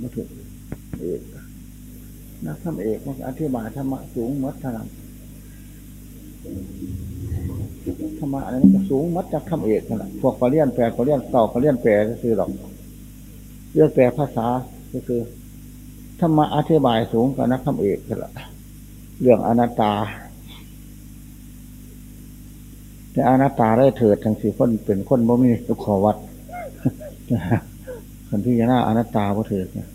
มาถึงเอกนักธรรมเอกมันอธิบายธรรมะสูงมัดทางธรรมะอะไรมันสูงมัดจากธรรมเอกนั่นแหละพวกปรริญญาแปลปรริญญาเก่าปรริญญาแปลก็คือหรอกเรื่องแปลภาษาก็คือธรรมะอธิบายสูงกว่านักธรรมเอกนั่นแหละเรื่องอนัตตาแต่อนัตตาได้เถิดทั้งสี่คนเป็นคนบ่มีตุขวัด คนที่จะน่าอนัตตาบ่เถิดเนี่ย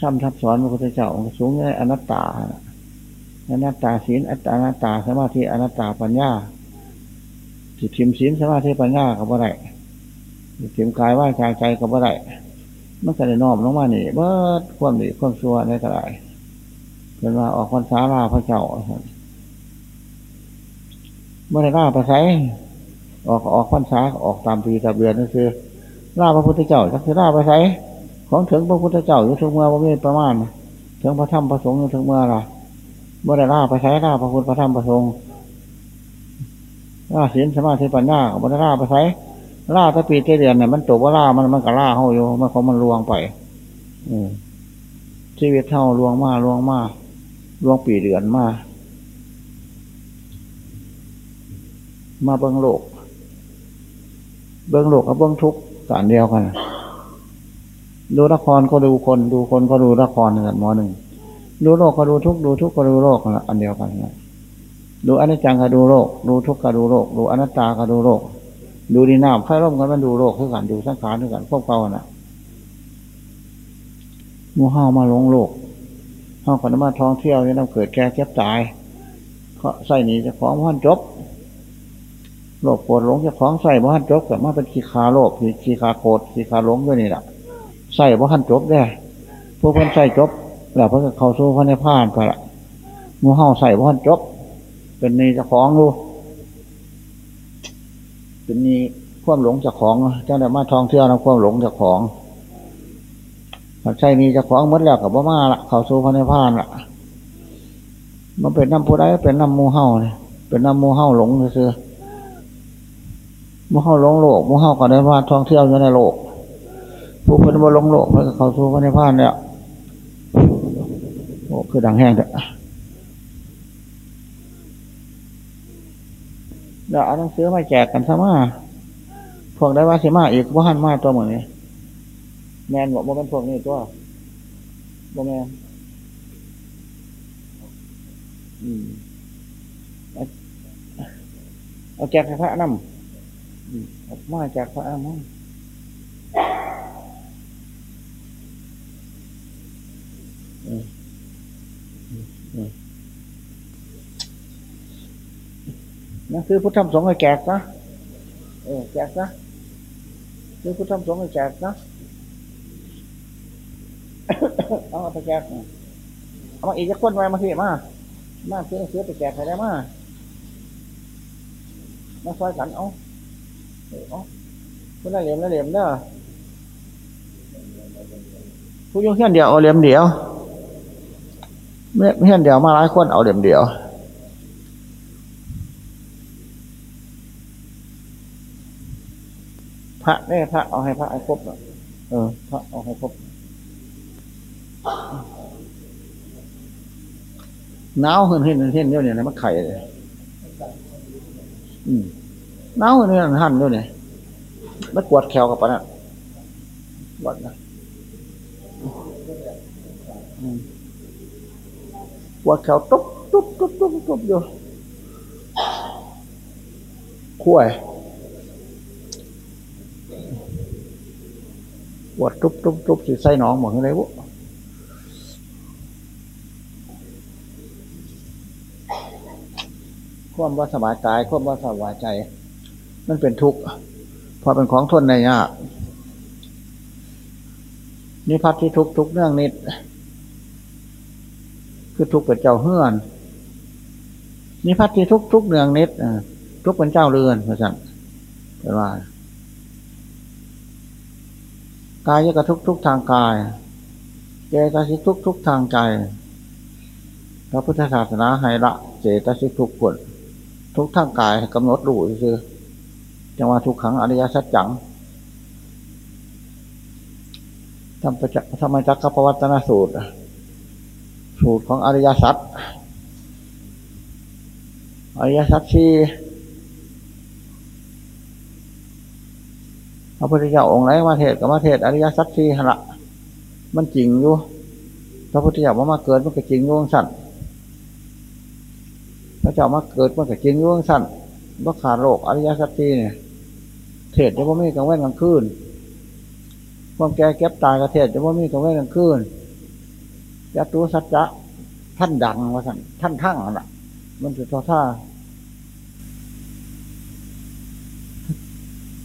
ทำทับสอนพระพุทธเจ้าสูงในอนัตตาอนัตตาศีลอัตตาอนัตตาสมาธิอนัตตาปัญญาสิทิมศีลสมาธิปัญญากับอะไรสิทิมกายว่าใจใจกับอะไรมันก็เลยนอมลงมาหนีเบิดความดีความชั่วในกระไรเป็นว่าออกพรรษาลาพระเจ้าเมื่อไรล่าไปใช้ออกออกพรรษาออกตามปีตามเดือนนั่นคือ ล่าพระพุทธเจ้าก็คือล่าไปใช้ของถึงพระพุทธเจ้าอยู่ทุกเมื่อว่ามีประมาณถึงพระธรรมพระสงฆ์อยู่ทุกเมื่อละเมื่อไรล่าไปใช้ล่าพระพุทธพระธรรมพระสงฆ์ล่าศีลสมาธิปัญญาเมื่อไรล่าไปใช้ล่าถ้าปีเดือนเนี่ยมันตัวว่าล่ามันมันก็ล่าเข้าอยู่มันเขามันลวงไป อืชีวิตเท่าลวงมาลวงมาลวงปีเดือนมามาเบิ้องโลก เบิ้องโลกกับเบิ้งทุก สารเดียวกันดูละครก็ดูคนดูคนก็ดูละครกันมอหนึ่งดูโลกก็ดูทุกดูทุกก็ดูโลกอันเดียวกันดูอนิจจังก็ดูโลก ดูทุกก็ดูโลก ดูอนัตตาก็ดูโลก ดูดีน้ำไข่ร่มกันมันดูโลกคือกันดูสังขารคือกันพวกเก่าน่ะมูห้ามาลงโลกห้าคนมาท่องเที่ยวนี่ต้องเกิดแก่เจ็บตายเขาใส่หนีจะของพันจบ โลภโกรธหลงจะของใส่บ้านจบกับมาเป็นขีคาโลภขีคาโกรธขีคาหลงด้วยนี่แหละใส่บ้านจบได้พวกเพิ่นใส่จบ แล้วเพิ่นเขาสู้พระในพานไปละมูเห่าใส่บ้านจบ เป็นนี่จะของดูเป็นนี่ความหลงจะของเจ้าได้มาท่องเที่ยวนะความหลงจะของใช่นี่จะของมดแล้วกับบ้ามาละเขาสู้พระในพานละมันเป็นน้ำผู้ใดเป็นน้ำมูเห่าเนี่ยเป็นน้ำมูเห่าหลงเสือ มื่อเขาลงโลกมื่อเขาก็ได้มาท่องเที่ยวอยู่ในโลก ผู้เพิ่นว่าลงโลกเพื่อเขาสู่พระนิพพานเนี่ยโอ้คือดังแห้งเถอะเดี๋ยวเอาหนังสือมาแจกกันซะมาพวกได้ว่าสิมาอีกว่าหันมาตัวเหมือนนี้แมนบอกว่าเป็นพวกนี้ตัวบ่แมนอืมเอาแจกพระน้ำ มาจากพระอามังนั่นคือพุทธธรรมสงฆ์แจกนะเออแจกนะคือพุทธธรรมสงฆ์แจกนะเอาไปแจกเอามาอีกจะคนไว้มาที่มามาซื้อซื้อไปแจกใครได้มามาซอยกันเอา ผู้นั้เหลี่ยมนั่นเหลี่ยมเนาะผู้ยงเฮียนเดียวเอาเหลี่ยมเดียวไม่เฮียนเดียวมาหลายคนเอาเหลี่ยมเดียวพระเนี่ยพระเอาให้พระให้ครบเออพระเอาให้ครบหนาวขึ้นขึ้นขึ้นเดี๋ยวนี้มันไข่เลยอืม น้าเนี่ยหันด้วยเนี่ยไม่กวดแขวกับปะนะกวดนะกวดแขวตุ๊บตุ๊บตุ๊บตุ๊บตุ๊บอยู่ขั้วปวดตุ๊บตุ๊บตุ๊บสิใส่หนองเหมือนอะไรวะความว่าสบายกายความว่าสบายใจ มันเป็นทุกข์พอเป็นของทนในยากนิพัทที่ทุกทุกเรื่องนิด คือทุกเป็นเจ้าเฮือนนิพัทที่ทุกทุกเรื่องนิดทุกเป็นเจ้าเรือนพระสันแปลว่ากายกระทุกทุกทางกายเจตสิกทุกทุกทางใจพระพุทธศาสนาให้ละเจตสิกทุกคนทุกทางกายกำหนดรู้คือ จังว่าทุกขังอริยสัจจังทำประจักทำไมจักรพวัตนสูตร สูตรของอริยสัจอริยสัจที่พระพุทธเจ้าองค์ไหนมาเทศกับมาเทศอริยสัจที่ละมันจริงอยู่พระพุทธเจ้าว่ามาเกิดมันก็จริงอยู่สั่นพระเจ้ามาเกิดมันก็จริงอยู่สั่น ว่าขาดโลกอริยสัจที่เนี่ยเทศจะว่าไม่กลางวันกลางคืนความแก่เก็บตายกระเทศจะว่ามีกลางวันกลางคืนยัตุสัจจะท่านดังว่าท่านท่านทั้งน่ะ มันจะท่าท่า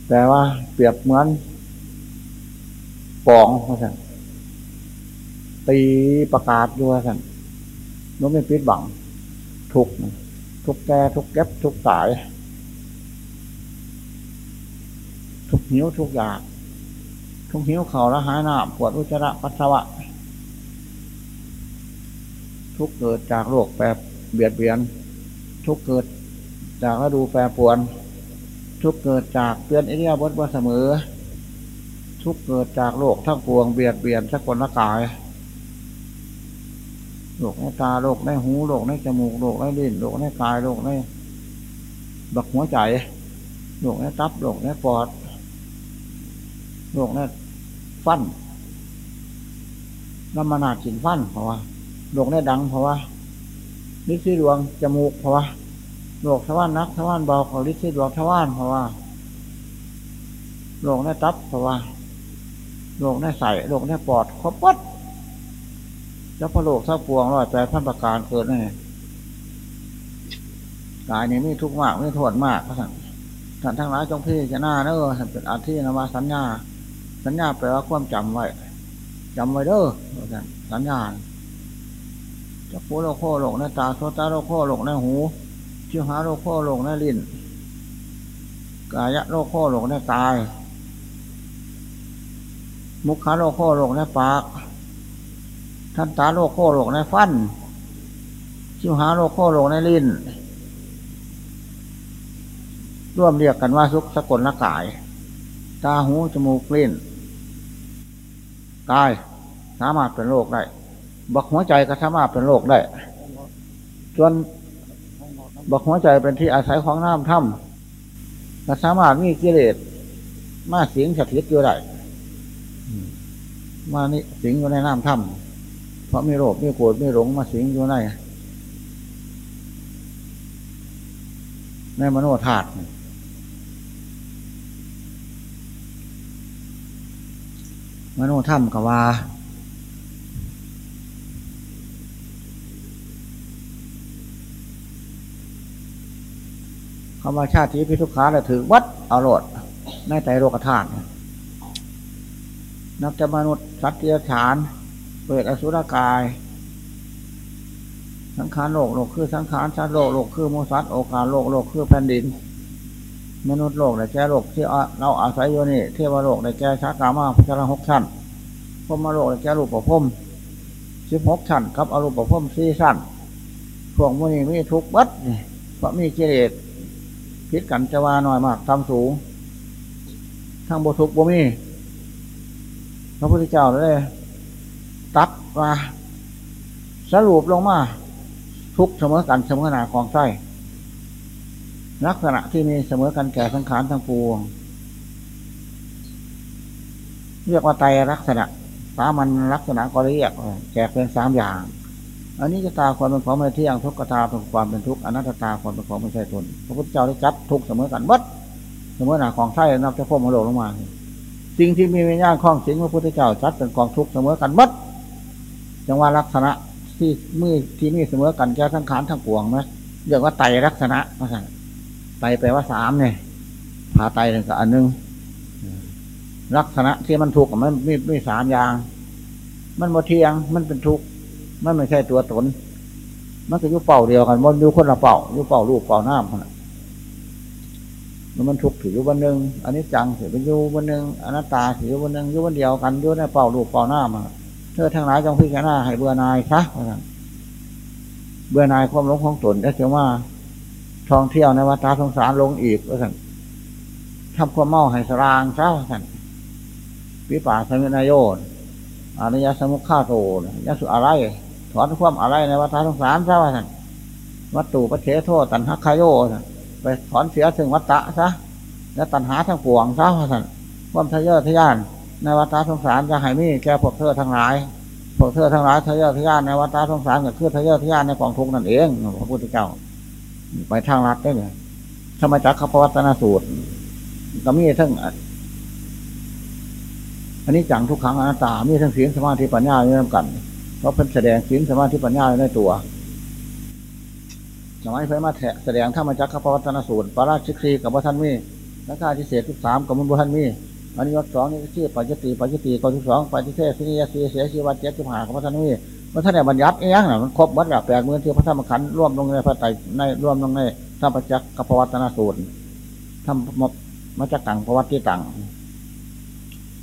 แต่ว่าเปรียบเหมือนปองว่าท่านตีประกาศด้วยท่านน้องไม่ปิดบัง ทุกทุกแก่ทุกเก็บทุกตาย ทุกหิวทุกอยาก ทุกหิวเข่าละหายหน้าปวดอุจจาระปัสสาวะ ทุกเกิดจากโรคแปรเบียดเบียน ทุกเกิดจากฤดูแปรปวน ทุกเกิดจากเปลี่ยนอิเดียบดว่าเสมอ ทุกเกิดจากโรคทั้งปวงเบียดเบียนสักคนละกายโรคในตาโรคในหูโรคในจมูกโรคในลิ้นโรคในกายโรคในบักหัวใจโรคในตับโรคในปอด โรคในฟันน้ำมันนาจินฟันเพราะว่าโรคในดังเพราะว่าลิซี่ดวงจมูกเพราะว่าโรคทวารนักทวารเบาของลิซี่ดวงทวารเพราะว่าโรคในตับเพราะว่าโรคในใส่โรคในปอดครบวัดเจ้าพระโลกเท่าพวงร้อยแปดพันประการเกิดนี่กายนี้ไม่ทุกข์มากไม่ทนมากพระสันท่านทั้งหลายจงพี่จะหน้าเนอะเป็นอาทินมาสัญญา สัญญาแปลว่าความจำไว้จำไว้เด้อสัญญาจะพูโลโคหลงในตาโซตาโลโคหลงในหูชิวหาโลโคหลงในลิ้นกายะโลโคหลงในกาย มุขคาโลโคหลงในปากท่านตาโลโคโลกในฟันชิวหาโลโคโลกในลิ้นร่วมเรียกกันว่าสุขสกลละกาย ตาหูจมูกลิ้น กายสามารถเป็นโรคได้ บักหัวใจก็สามารถเป็นโรคได้ ส่วนบักหัวใจเป็นที่อาศัยของน้ำถ้ำก็สามารถมีกิเลสมาสิงสถิตอยู่ได้มานี่สิงอยู่ในน้ำถ้ำเพราะไม่โลภไม่โกรธไม่หลงมาสิงอยู่ในในมโนธาตุ มโนธรรมกับว่า คำว่าชาติพิทุขาและถือวัดเอารดในใจโลกธาตุนับจะมนุษย์สัตว์เดรัจฉาน เปิดอสุรกาย สังขารโลกโลกคือสังขารชาติโลกโลกคือมูสัตโอกาสโลกโลกคือแผ่นดิน มนุษย์โลกในแก่โลกที่เราอาศัยอยู่นี่ เทวโลกในแก่ชากามาพัชรหกชั้นพมโลกในแก่รูปประพมสิบหกชั้นครับอรูปประพมสี่ชั้นพวกมันนี้มีทุกบัดเพราะมีกิเลสพิษกันจะว่าน้อยมากทำสูงทั้งบุทุกบุมีพระพุทธเจ้าเลยตัดว่าสรุปลงมา ทุกเสมอกันเสมอหนาของไส้ ลักษณะที่มีเสมอกันแก่สังขารทั้งปวง เรียกว่าไตลักษณะสามันลักษณะก็เรียกแจกเป็นสามอย่าง อันนี้จะตาความเป็นของไม่เที่ยงทุกขตาเป็นความเป็นทุกข์อนัตตาความเป็นของไม่ใช่ตนพระพุทธเจ้าได้จัดทุกเสมอกันบัดเสมอหนาของไส้นับจะพ่มมาโลลงมาสิ่งที่มีวิญญาณคล้องสิงพระพุทธเจ้าจัดเป็นกองทุกเสมอกันบัดจังว่าลักษณะที่มือที่นี่เสมอกันแก่ทั้งขานทั้งปวงไหมเรียกว่าไตลักษณะว่าสั่ง ไตแปลว่าสามเนี่ยผาไตหนึ่งกับอันหนึ่งลักษณะที่มันถูกข์มันมีมีสามอย่าง มันโมเทียง มันเป็นทุกข์มันไม่ใช่ตัวตน มันก็อยู่เป่าเดียวกันมันอยู่คนละเป่าอยู่เป่าลูกเป่าน้ำขนาดมันทุกข์ถืออยู่วันหนึ่งอันนี้จังถือเป็นอยู่วันหนึ่งอนัตตาถืออยู่วันหนึ่งอยู่วันเดียวกันอยู่ในเป่าลูกเป่าน้ำเธอทั้งหลายจงพิจารณาให้เบื่อนายซะเบื่อนายความหลงของตนแล้วเชื่อว่า ท่องเที่ยวในวัฏสงสารลงอีกว่าสั่นทำความเมาให้สรางซะว่าสั่นวิปาสมินายโยนอริยสมุขข้าโตยสุอะไรถอนความอะไรในวัฏสงสารซะว่าท่นวัตถุปเทโทตันหักคายโยไปถอนเสียถึงวัตตะซะแล้วตันหาทั้งปวงซะว่าท่นความทะเยอทะยานในวัฏสงสารจะให้มีแก่พวกเธอทั้งหลายพวกเธอทั้งหลายทะเยอทะยานในวัฏสงสารก็คือทะเยอทะยานในกองทุกนั่นเองพระพุทธเจ้า ไปทางรัดได้เลยธรรมจักรขปวัตนสูตร ก็มีทั้งอันนี้จังทุกครั้งอนัตตา มีทั้งศีลสมาธิปัญญาอยู่ร่วมกัน เพราะเพิ่นแสดงศีลสมาธิปัญญาในตัวสมัยเพิ่นมาแสดงธรรมจักรขปวัตนสูตรปาราชิกรีกับพระท่านมีนักกาที่เศษที่สามกับมุนพระท่านมีอันนี้ยศสองนี่ชื่อปัจจิติปัจจิติกอที่สองปัจจิเทศสินิยสีเสียชีวัตเจ็ดสิบห้ากับพระท่านมี พระท่านเนี่ยบัญญัติเองนะมันครบวัดแบบแปดหมื่นที่พระธรรมขันธ์ร่วมลงในพระไตรในร่วมลงในธรรมจักรกปวัตนสูตรทำมาจากตังประวัติตัง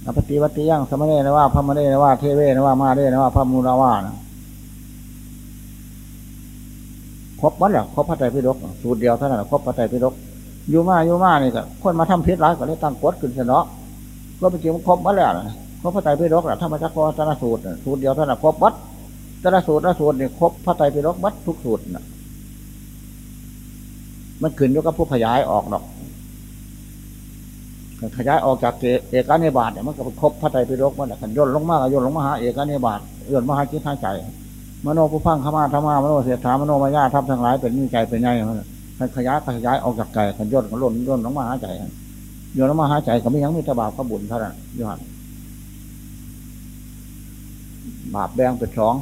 อปฏิวัติยังสมณเณรว่าพระมณเณรว่าเทเวนะว่ามาเดนะว่าพระมูลว่านะครบวัดแล้วครบพระไตรปิฎกสูตรเดียวเท่านั้นครบพระไตรปิฎกอยู่มาอยู่มานี่ก็คนมาทำพิษร้ายก็เลยตั้งกฎขึ้นเสนอก็เป็นจริงครบวัดแล้วครบพระไตรปิฎกแหละธรรมจักรปวัตนสูตร สูตรเดียวเท่านั้นครบวัด แต่ละสูตรละสูตรเนี่ยครบพระไตรปิฎกวัดทุกสูตรนะมันขึ้นอยู่กับผู้ขยายออกดอกขยายออกจากเอกานิบาตเนี่ยมันก็ครบพระไตรปิฎกมันขันย่นลงมากย่นลงมาหาเอกานิบาตย่นมาหาจิตทาใจมโนผู้พังขมาธรรมามโนเสียถามโนมายาทับทั้งหลายเป็นนิใจเป็นไงมันขันขยายขยายออกจากใจขันย่นก็ล่นย่นลงมาหาใจย่นลงมาหาใจก็ไม่ยังมีตบาปขบุญเท่านั้นยอนบาปแบ่งเป็นสอง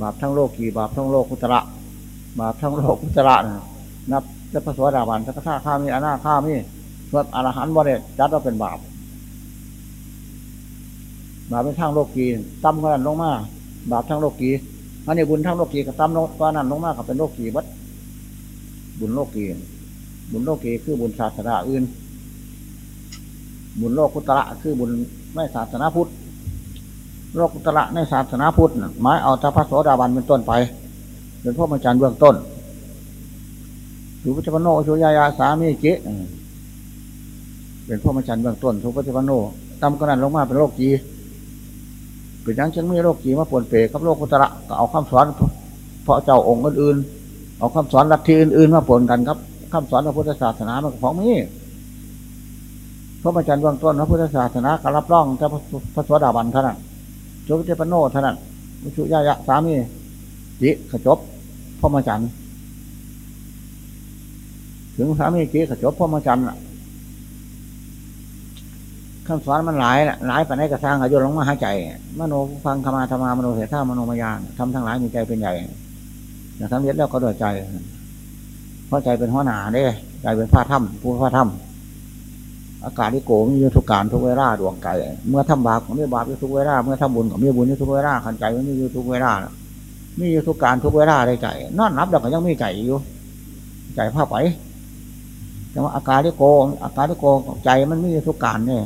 บาปทั้งโลกีบาปทั้งโลกุตระ บาปทั้งโลกุตระนับจะพระสวัสดาบันสักข้าข้ามีอนาข้ามีส่วนอรหันต์บ่ได้จัดว่าเป็นบาปบาปเป็นทางโลกีตั้มก็นั่นลงมาบาปทั้งโลกีอันนี้บุญทั้งโลกีกับตั้มก็นั่นลงมากับเป็นโลกีวัดบุญโลกีบุญโลกีคือบุญศาสนาอื่น บุญโลกุตระคือบุญไม่ศาสนาพุทธ โลกุตระในศาสนาพุทธหมายเอาทพระโสดาบันเป็นต้นไปเป็นพ่อมาจารย์เบื้องต้นสุปฏิปโนชุยายาสามีเกะเป็นพ่อมาจันเบื้องต้นทุปฏิปโนตำกระนั้นลงมาเป็นโรคจีเป็นยังฉันไม่โรคจีมาปนเปรกับโรคกุตระก็เอาคำสอนเพราะเจ้าองค์อื่นๆเอาคำสอนลัทธิอื่นๆมาปนกันครับคำสอนพระพุทธศาสนามันของมีพระมาจันเบื้องต้นพระพุทธศาสนากรับรองแต่พระสวสดาบันเท่านั้น จุปฏิปโนเท่านั้นมุชุยายะสามีจิขจบพ่อมาจันถึงสามีจีขจบพ่อมาจันคำสอนมันหลายหลายปัจจัยกระซังอายุลงมาหาใจ มโนฟังธรรมาธรรมามโนเสถามโนมายานทำทั้งหลายมีใจเป็นใหญ่อย่างทั้งเย็ดแล้วก็โดยใจ เพราะใจเป็นหัวหน้าเด้ใจเป็นผ้าถ้ำผู้ผ้าถ้ำ อากาศที่โกมียู่ทุกการทุกเวลาดวงไก่เมื่อทำบาปก็มีบาปยู่ทุกเวลาเมื่อทำบุญก็มีบุญยู่ทุกเวลาขันใจมันมียู่ทุกเวลามียู่ทุกการทุกเวลาได้ใจนอนนับแล้วก็ยังมีใจอยู่ ใจผ้าไปแต่ว่าอาการที่โกอาการที่โกใจมันมีทุกการเนี่ย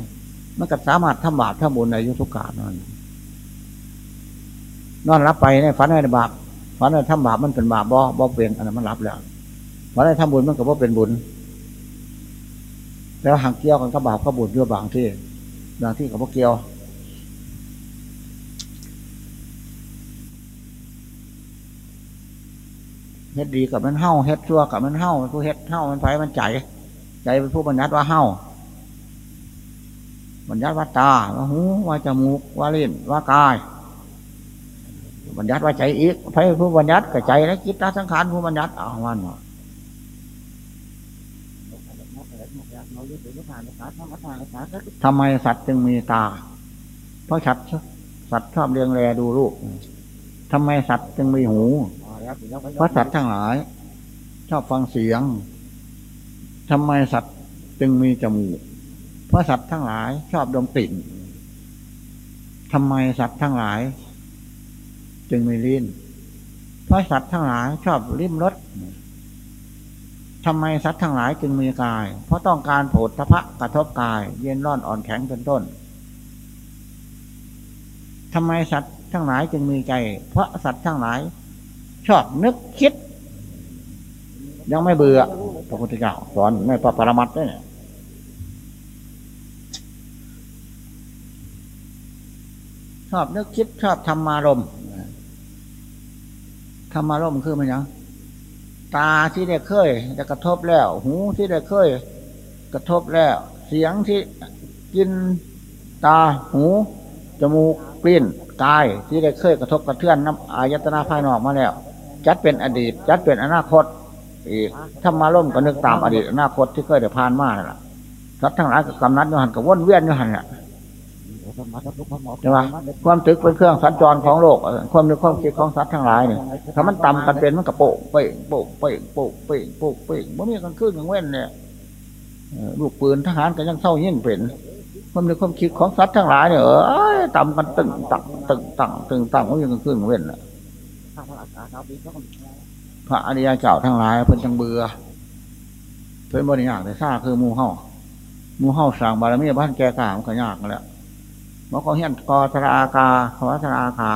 มันก็สามารถทำบาปทำบุญในยุทุกการนั่นนอนรับไปในฝันในบาปฝันในทำบาปมันเป็นบาปบ่บ่เป็นอันนั้นมันรับแล้วฝันในทำบุญมันก็บ่เป็นบุญ แล้วห่างเกี่ยวกันกับบาปกับบุญเยอะบางที่ บางที่กับพวกเกี่ยว เฮ็ดดีกับมันเห่าเฮ็ดชั่วกับมันเห่าผู้เฮ็ดเห่ามันไฟมันใจ ใจเป็นผู้บรรยัติว่าเห่าบรรยัติว่าตา ว่าหู ว่าจมูก ว่าลิ้น ว่ากาย บรรยัติว่าใจอีกไฟผู้บรรยัติกับใจและจิตตาสังขารผู้บรรยัติเอาวัน ทำไมสัตว์จึงมีตา เพราะสัตว์สัตว์ชอบเรียงแรดูรูปทำไมสัตว์จึงมีหู เพราะสัตว์ทั้งหลาย ชอบฟังเสียงทำไมสัตว์จึงมีจมูก เพราะสัตว์ทั้งหลายชอบดมกลิ่นทำไมสัตว์ทั้งหลาย จึงมีลิ้น เพราะสัตว์ทั้งหลายชอบลิ้มรส ทำไมสัตว์ทั้งหลายจึงมีกาย เพราะต้องการโผฏฐะกระทบกาย เย็นร้อนอ่อนแข็งเป็นต้นทำไมสัตว์ทั้งหลายจึงมีใจ เพราะสัตว์ทั้งหลาย ชอบนึกคิด ยังไม่เบื่อพระพุทธเจ้าสอนในพระปรมัตถ์เนี่ยชอบนึกคิดชอบธรรมารมธรรมารมคือมันยัง ตาที่ได้เคยจะกระทบแล้ว หูที่ได้เคย กระทบแล้ว เสียงที่กินตาหูจมูกกลิ่นกายที่ได้เคยกระทบกระเทือนน้ำอายตนาภายนอกมาแล้ว จัดเป็นอดีต จัดเป็นอนาคต อีกถ้ามาล่มก็นึกตามอดีตอนาคตที่เคยได้ผ่านมาแหละสัตว์ทั้งหลายกับกำนัดโยหันกับวนเวียนโยหันแหละ ใช่ไหมความตึกเป็นเครื่องสัญจรของโลก ความนึกความคิดของสัตว์ทั้งหลายเนี่ยถ้ามันต่ำกันเป็นมันกระโปงเป่งโปงเป่งโปงเป่งโปงเป่งเมื่อมีกันขึ้นกันเว้นเนี่ยลูกปืนทหารก็ยังเศร้ายิ่งเป็นความนึกความคิดของสัตว์ทั้งหลายเนี่ยเออต่ำกันตึงตังตึงตังตึงตังมันยังขึ้นกันเว้นพระอริยเจ้าทั้งหลายเพิ่นจังเบื่อเพิ่นบริยากแต่ซาคือมูเฮามูเฮาสั่งบารมีบ้านแก่กามก็ยากแล้ว มอก็เฮียนกอสระอากาขวสระอาขา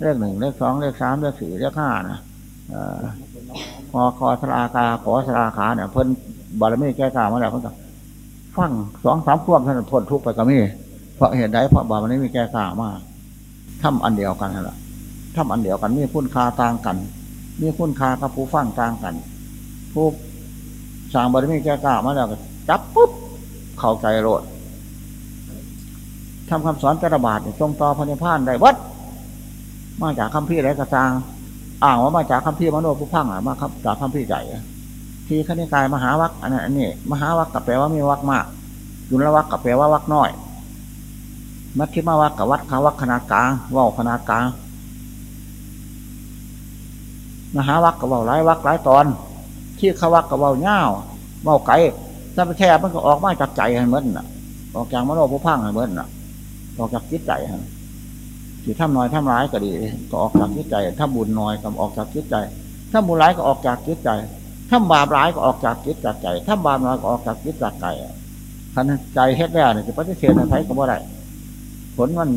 เลขหนึ่งเลขสองเลขสามเลขสี่เลขห้านะพอคอสระอากาขอสระอาขาเนี่ยเพิ่นบารมีแก่กามาแล้วเพิ่นก็ฟังสองสามควบท่านพ้นทุกไปก็มีเพราะเหตุใดเพราะบารมีแก่กามากทำอันเดียวกันนั่นแหละทำอันเดียวกันมีคุณค่าต่างกัน มีคุณค่ากับผู้ฟังต่างกัน ผู้สร้างบารมีแก่กล้ามาแล้วก็จับปุ๊บเข้าใจโรด ทำคำสอนกระบาดทรงต่อพระนิพพานได้วัดมาจากคำพี่ไรกระซางอ่างว่ามาจากคำพี่มโนผู้พังอะมาครับจากคำพี่ใจที่ขณิกายมหาวัคอันนั้นอันนี้มหาวัคกับแปลว่ามีวัคมากยุนละวัคกับแปลว่าวัคน้อย มัชฌิมาวัคกับวัดขาวัคขนาดกลางว่าขนาดกลางมหาวัคกับว่าหลายวัคหลายตอน ที่ขวักกับว่าเง่าเว่าไก่ถ้าไปแช่มันก็ออกมาจากใจให้เหมือนน่ะ ออกจากมโนผู้พังให้เหมือนน่ะ ออกจากจิตใจฮะที่ทำน้อยทำร้ายก็ดี ก็ออกจากจิตใจ ถ้าบุญน้อยก็ออกจากจิตใจ ถ้าบุญร้ายก็ออกจากจิตใจ ถ้าบาปร้ายก็ออกจากจิตจากใจ ถ้าบาปน้อยก็ออกจากจิตจากใจขันใจเฮ็ดแล้วเนี่ยจะปฏิเสธในไฟก็บ่ได้ผลมัน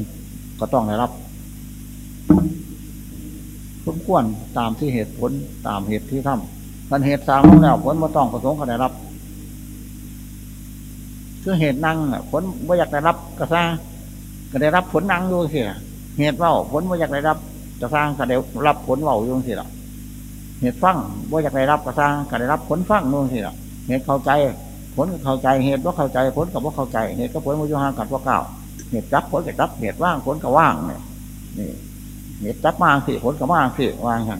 ก็ต้องได้รับสมควรตามที่เหตุผลตามเหตุที่ทำกันเหตุสามแล้วผลมาต้องประสงค์ก็ได้รับ คือเหตุนั่งผลว่อยากได้รับกระซ่า ก็ได้รับผลนั่งอยู่สิเหตุเว่าผลว่าอยากได้รับกระซ่างก็ได้รับผลเว่าอยู่สิละเหตุฟังว่าอยากได้รับกระซ่างก็ได้รับผลฟังนู่นสิละเหตุเข้าใจ ผลเข้าใจเหตุว่าเข้าใจผลกับว่าเข้าใจ เหตุก็ผลว่าโยหากับว่าเก่าเหตุจับผลกับจับเหตุว่างผลกับว่างเนี่ยนี่เหตุจับมางสิผลกับว่างสิว่างกัน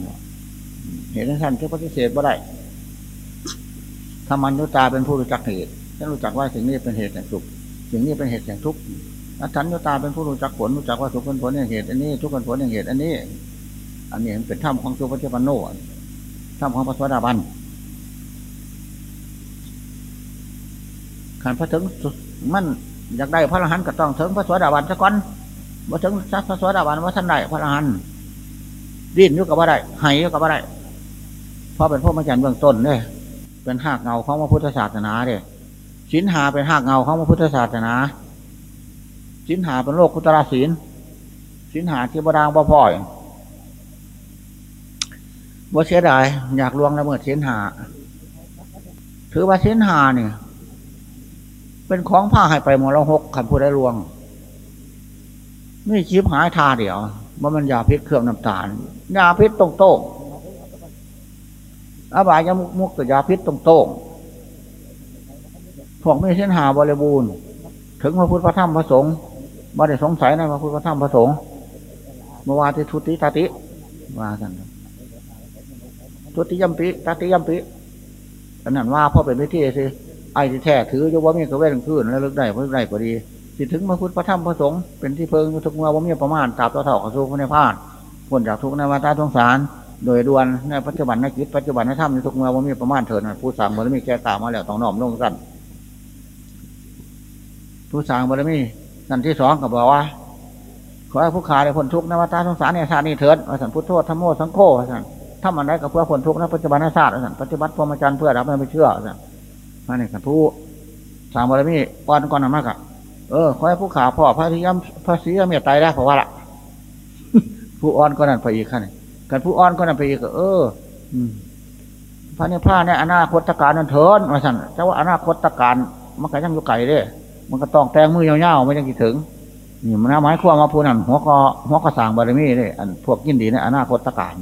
เหตุนั้นคือปฏิเสธว่าได้ถ้ามันยุตาเป็นผู้รู้จักเหตุฉันรู้จักว่าสิ่งนี้เป็นเหตุแห่งสุขสิ่งนี้เป็นเหตุแห่งทุกข์ นัทันยุตาเป็นผู้รู้จักผลรู้จักว่าสุกขเป็นผลแห่างเหตุ อันนี้ ทุกข์เป็นผลแห่างเหตุ อันนี้ อันนี้เป็นธรรมของสุปฏิปันโนธรรมของพระสวัสดิบันขันพระถึงมันอยากได้พระอรหันต์ก็ต้องถึงพระสวัสดิบันสักก่อนว่าถึงพระสวัสดิบันว่าท่านได้พระอรหันต์ดิ้นยุกับว่าได้หายยุกับว่าได้เพราะเป็นพวกมาจันเบื้องต้นเนี่ยเป็นหากเงาของพระพุทธศาสนาเด้สินหาเป็นหากเงาของพระพุทธศาสนา สินหาเป็นโลกคุตระศีลสินหาที่บดางบ่พ่อยบ่เสียดายอยากลวงละเมิดสินหา ถือว่าสินหาเนี่ยเป็นของผ้าให้ไปมรหกขันผู้ได้ลวงไม่ชิบหายทาเดี๋ยวว่ามันยาพิษเครื่องน้ำตาลยาพิษตรงโต้อบายยมุกมุกกับยาพิษตรงโต้พวกไม่เส้นหาบริบูรณ์ ถึงพระพุทธพระธรรมพระสงฆ์ บ่ได้สงสัยในพระพุทธพระธรรมพระสงฆ์เมื่อวานที่ทุติตาติว่ากันทุติยมปิตาติยมปิอันนั้นว่าพ่อเป็นวิธีสิไอ้ที่แท้ถือโยกว่ามีกระเว้นขึ้นแล้วลึกได้เพิ่งได้พอดีสิถึงพระพุทธพระธรรมพระสงฆ์เป็นที่เพิงทุกเมื่อว่ามีประมาณตราบต่อเท่าขอสู้พระในพานพ้นจากทุกในวัฏสงสาร โดยด่วนในปัจจุบันในกิจปัจจุบันในธรรมในทุกเมื่อว่ามีประมาณเถิดผู้สั่งบารมีแก่ตามาแล้วต้องน้อมลงกันผู้สั่งบารมี นั่นที่สองก็บอกว่า ขอให้ผู้ขาได้พ้นทุกข์นวัฏสงสารในชาตินี้เถิดว่าสันพุทโธธรรมโมสังโฆสันถ้ามันได้ก็เพื่อพ้นทุกข์ในปัจจุบันชาติสันปฏิบัติพรหมจรรย์เพื่อรับไม่เชื่อสันมาเนี่ยกันผู้สั่งบารมีก่อนก่อนนั้นมากอะเออขอให้ผู้ขาพ่อพระที่ย่ำพระศรีเมียตายได้เพราะว่าละผู้อ่อนก็นั่นไปอีกขั้นกันผู้อ่อนก็นั่นไปอีกเออพระนิพพานในอนาคตการนั้นเถินมาสั่นแต่ว่าอนาคตการมันก็ยังอยู่ไกลเด้ มันก็ต้องแตงมือยาวๆไม่ยังกี่ถึงนี่มันหมายความว่าผู้นั้นหัวก็หัวก็สร้างบารมีเลยอันพวกยินดีในอนาคตการ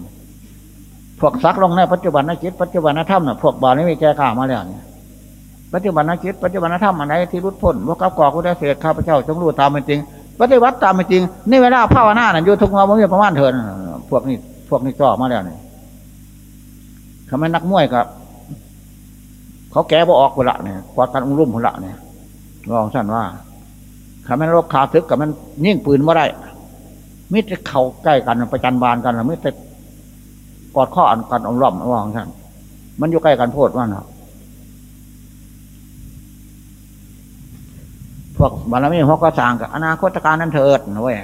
พวกซักลงในปัจจุบันนจิตปัจจุบันนธรรมน่ะพวกบารมีแก่กล้ามาแล้วเนี่ยปัจจุบันนจิตปัจจุบันนธรรมอันไหนที่รุดพ้นว่ากับกอกผู้ได้เสียข้าพเจ้าจงรู้ตามเป็นจริงปฏิบัติตามเป็นจริงนี่เวลาภาวนาน่ะอยู่ทุกวันมีประมาณเถินพวกนี้พวกนี้จ่อมาแล้วเนี่ยเขาไมนักมวยกับเขาแก้บ่ออกคนละเนี่ยกวาดกันอุ้มรุ่มคนละเนี่ย ลองสั้นว่าขามันรบขาทึกกับมันยิ่งปืนมาได้มิตรเข่าใกล้กันประจันบานกันมิตรกอดข้ออันกันอมรอมว่าของท่านมันอยู่ใกล้กันโพดว่านะพวกบารมีพวกก็สร้างกับอนาคตการนั้นเถิดนะเว้ย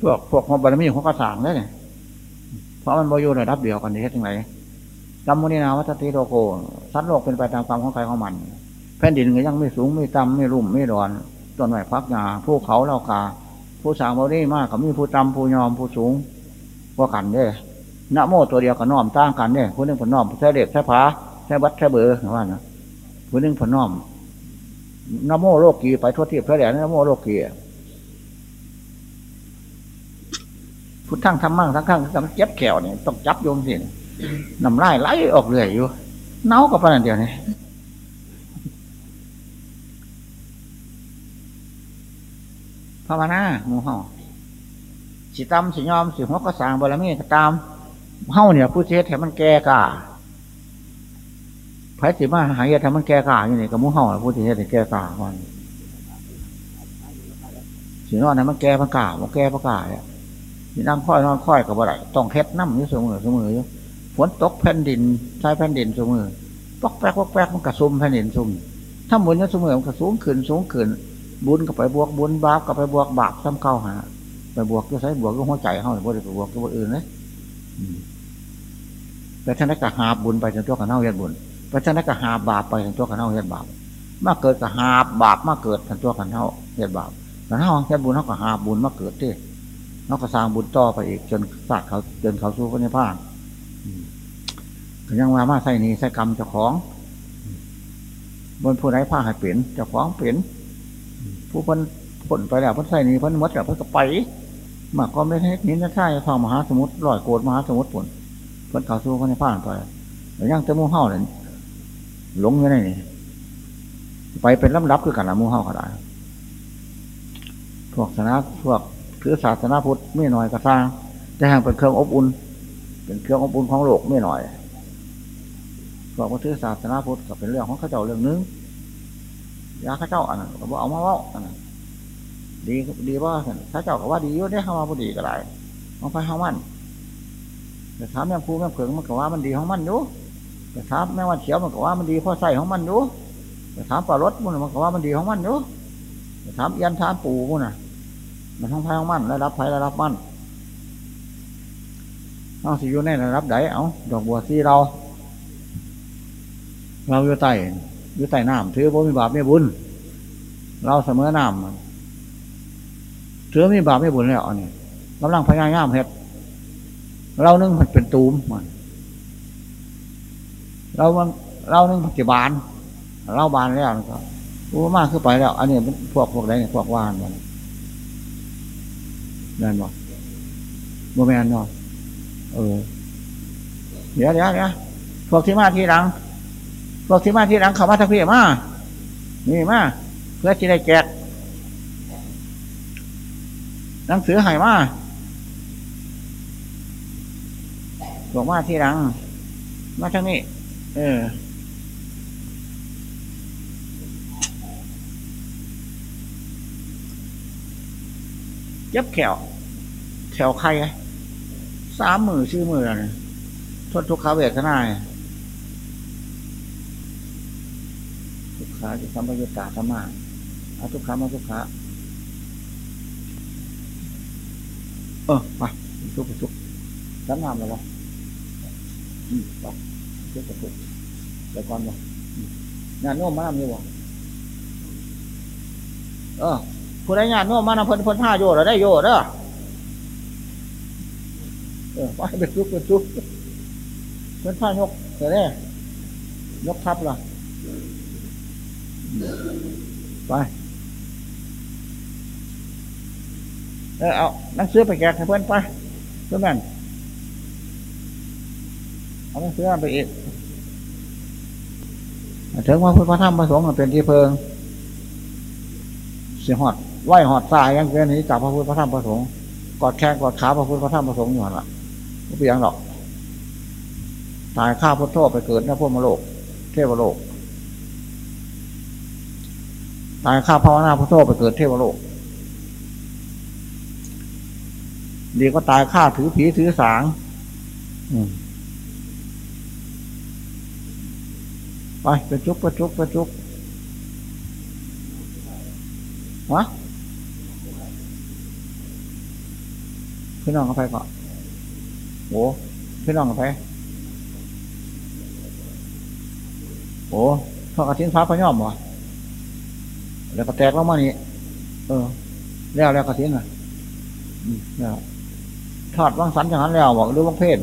พวกพวกบารมีพวกก็สร้างเลยเนี่ยเพราะมันบอยู่ในรับเดียวกันที่เฮ็ดยังไงกรรมนินาวัตติโลโก สัตว์โลกเป็นไปตามกรรมของใครของมัน แผ่นดินก็ยังไม่สูงไม่ต่ำไม่รุ่มไม่ดอนต้นไม้พักงาผู้เขาเล่ากาผู้สางบริมากกับมีผู้ต่ำผู้ยอมผู้สูงกว่ากันเด้นะโมตัวเดียวกับน้อมต่างกันเด้ผู้หนึ่งผลน้อมใช้เด็กใช้ผาใช้บัตรใช้เบอร์ว่านะผู้หนึ่งผลน้อมนะโมโลกีไปทั่วที่พระแดนนะโมโลกีพุทธังทำมั่งทั้งข้างทั้งเจ็บแขวเนี่ยต้องจับโยงสิน้ำลายไหลออกเรื่อยอยู่ เน่ากับปนันเดียวนี่ภาวนาหมูเฮาสิตำสิยอมสิหัวก็สางบารมีก็ตามเฮาเนี่ยผู้เทศแถมันแก่กาไผสิมาหายแถมันแก่กาอยู่นี่กับมูเฮาผู้เทศแก่กาก่อนสินอนนี่ยมันแก่มันกามันแก่มันกาเนี่ยนั่งค่อยนอนค่อยกับอะไรต้องเฮ็ดน้ำอยู่เสมอเสมออยู่ ฝนตกแผ่นดินใช้แผ่นดินเสมอปอกแป๊กปอกแป๊กมันกระซุมแผ่นดินซุ่มถ้าบุญเนี่ยเสมอมันกระสูงขึ้นสูงขึ้นบุญก็ไปบวกบุญบาปก็ไปบวกบาปซ้ำเข้าหา ไปบวกก็ใช้บวกก็หัวใจเข้าบ่ได้ไปบวกก็บอื่นเลยแต่ท่านก็หาบุญไปจนตัวกันเน่าเฮ็ดบุญแต่ท่านก็หาบาปไปจนตัวกันเน่าเฮ็ดบาปมาเกิดก็หาบาปมาเกิดจนตัวกันเน่าเฮ็ดบาปแต่ถ้าเฮ็ดบุญเขาก็หาบุญมาเกิดที่เขาก็สร้างบุญต่อไปอีกจนศาสตร์เขาจนเขาสู้พระนิพพาน ยังว่ามาใส่นี้ใส่กรรมเจ้าของบนผู้ใดผ้าให้เปลี่ยนเจ้าของเปลี่ยนผู้พ้นพ้นไปแล้วพ้นใส่นี้พ้นมดแล้วพ้นก็ไปมากก็ไม่ใช่นี้นะใช่ทองมหาสมุทรลอยโกดมหาสมุทรผลพ้นเขาสู้พ้นในผ่าไปแล้วยังจะมูเห่าเนี่ยหลงอยู่ในนี่ไปเป็นลำดับคือกันละมูเห่าก็ได้พวกศาสนาพวกถือศาสนาพุทธไม่หน่อยก็สร้างแต่ห่างเป็นเครื่องอบอุ่น เป็นเครื่องอบอุ่นของโลกไม่หน่อย บอกว่าถือศาสนาพุทธก็เป็นเรื่องของข้าเจ้าเรื่องนึงยาข้าเจ้าอันนั้นก็บอกเอามาว่าอันนั้นดีดีว่าข้าเจ้าก็ว่าดีอยู่ได้เข้ามาพอดีก็ได้มองไปเข้ามันแต่ถามแม่ครูแม่เผืองมันก็ว่ามันดีของมันอยู่แต่ถามแม่วันเขียวมันก็ว่ามันดีเพราะใส่ของมันอยู่แต่ถามปลารถมันมันก็ว่ามันดีของมันอยู่แต่ถามยันถามปู่มันน่ะ มันทั้งไพ่ของมันและรับไพ่และรับมันเอาสิอยู่ในระดับใดเอาดอกบัวซีเรา เราอยู่ใต้อยู่ใต้น้ำถือว่ามีบาปไม่บุญ เราเสมอน้ำถือมีบาปไม่บุญแล้วนี่กำลังพยายามเฮ็ดเรานึ่งมันเป็นตูมมันเรามันเรานึ่งปฏิบาลเราบานแล้วก็รู้มากขึ้นไปแล้ว อันนี้พวกพวกไหนพวกว่านมันนั่นบอกโมแมนเนาะเออเดี๋ยวเดี๋ยวเดี๋ยวพวกที่มาที่หลัง พวกที่มาที่หลังเขามาทักพี่มานี่มาเพื่อที่ได้แจกหนังสือหายมาบอกมาที่หลัง มาทางนี้ เออเจ็บแขวแขวใครสามมือชื่อมืออะไรทดทุกขาเวทนาทุก ขาจะทำปยชน์ตาธรรมะอาทุกขามาทุกขาเออไปทุกทุกสันนามเลยวะอืมไปทุกทุกเดี๋ยวก่อนวะงานโน้มมาทำอยู่วะเออผู้ใดงานโน้มมาทำเพิ่นเพิ่นท่าโยเราได้โยเด้อเออไปเป็นทุกเป็นทุกเพิ่นท่ายกเดี๋ยวนี้ยกทับล่ะ ไปเออเอานังสือไปแจกให้เพื่อนไปเพื่อนแม่นเอานังสือไปอีกถึงว่าพุทธธรรมประสงค์เป็นที่เพิงเสียหอดไหวหอดทรายยังเกินนี้จากพระพุทธธรรมประสงค์กอดแข้งกอดขาพระพุทธธรรมประสงค์อยู่หันละไม่เพียงหรอก ตายข้าพุทโทษไปเกิดในพวกมโลก เทวโลก ตายข้าภาวนาพุทโธไปเกิดเทวโลก ดีก็ตายข้าถือผีถือสางไปไปจุกไปจุกไปจุกวะพี่น้องเขาไปก่อนโอ้พี่น้องเขาไปโอ้ทอดกระทิ้นฟ้าพย่อมวะ แล้วก็แตกลงมานี่เออ แล้วแล้วกระทิ้นอะแล้วทอดวังสันอย่างนั้นแล้วบอกหรือวังเพศ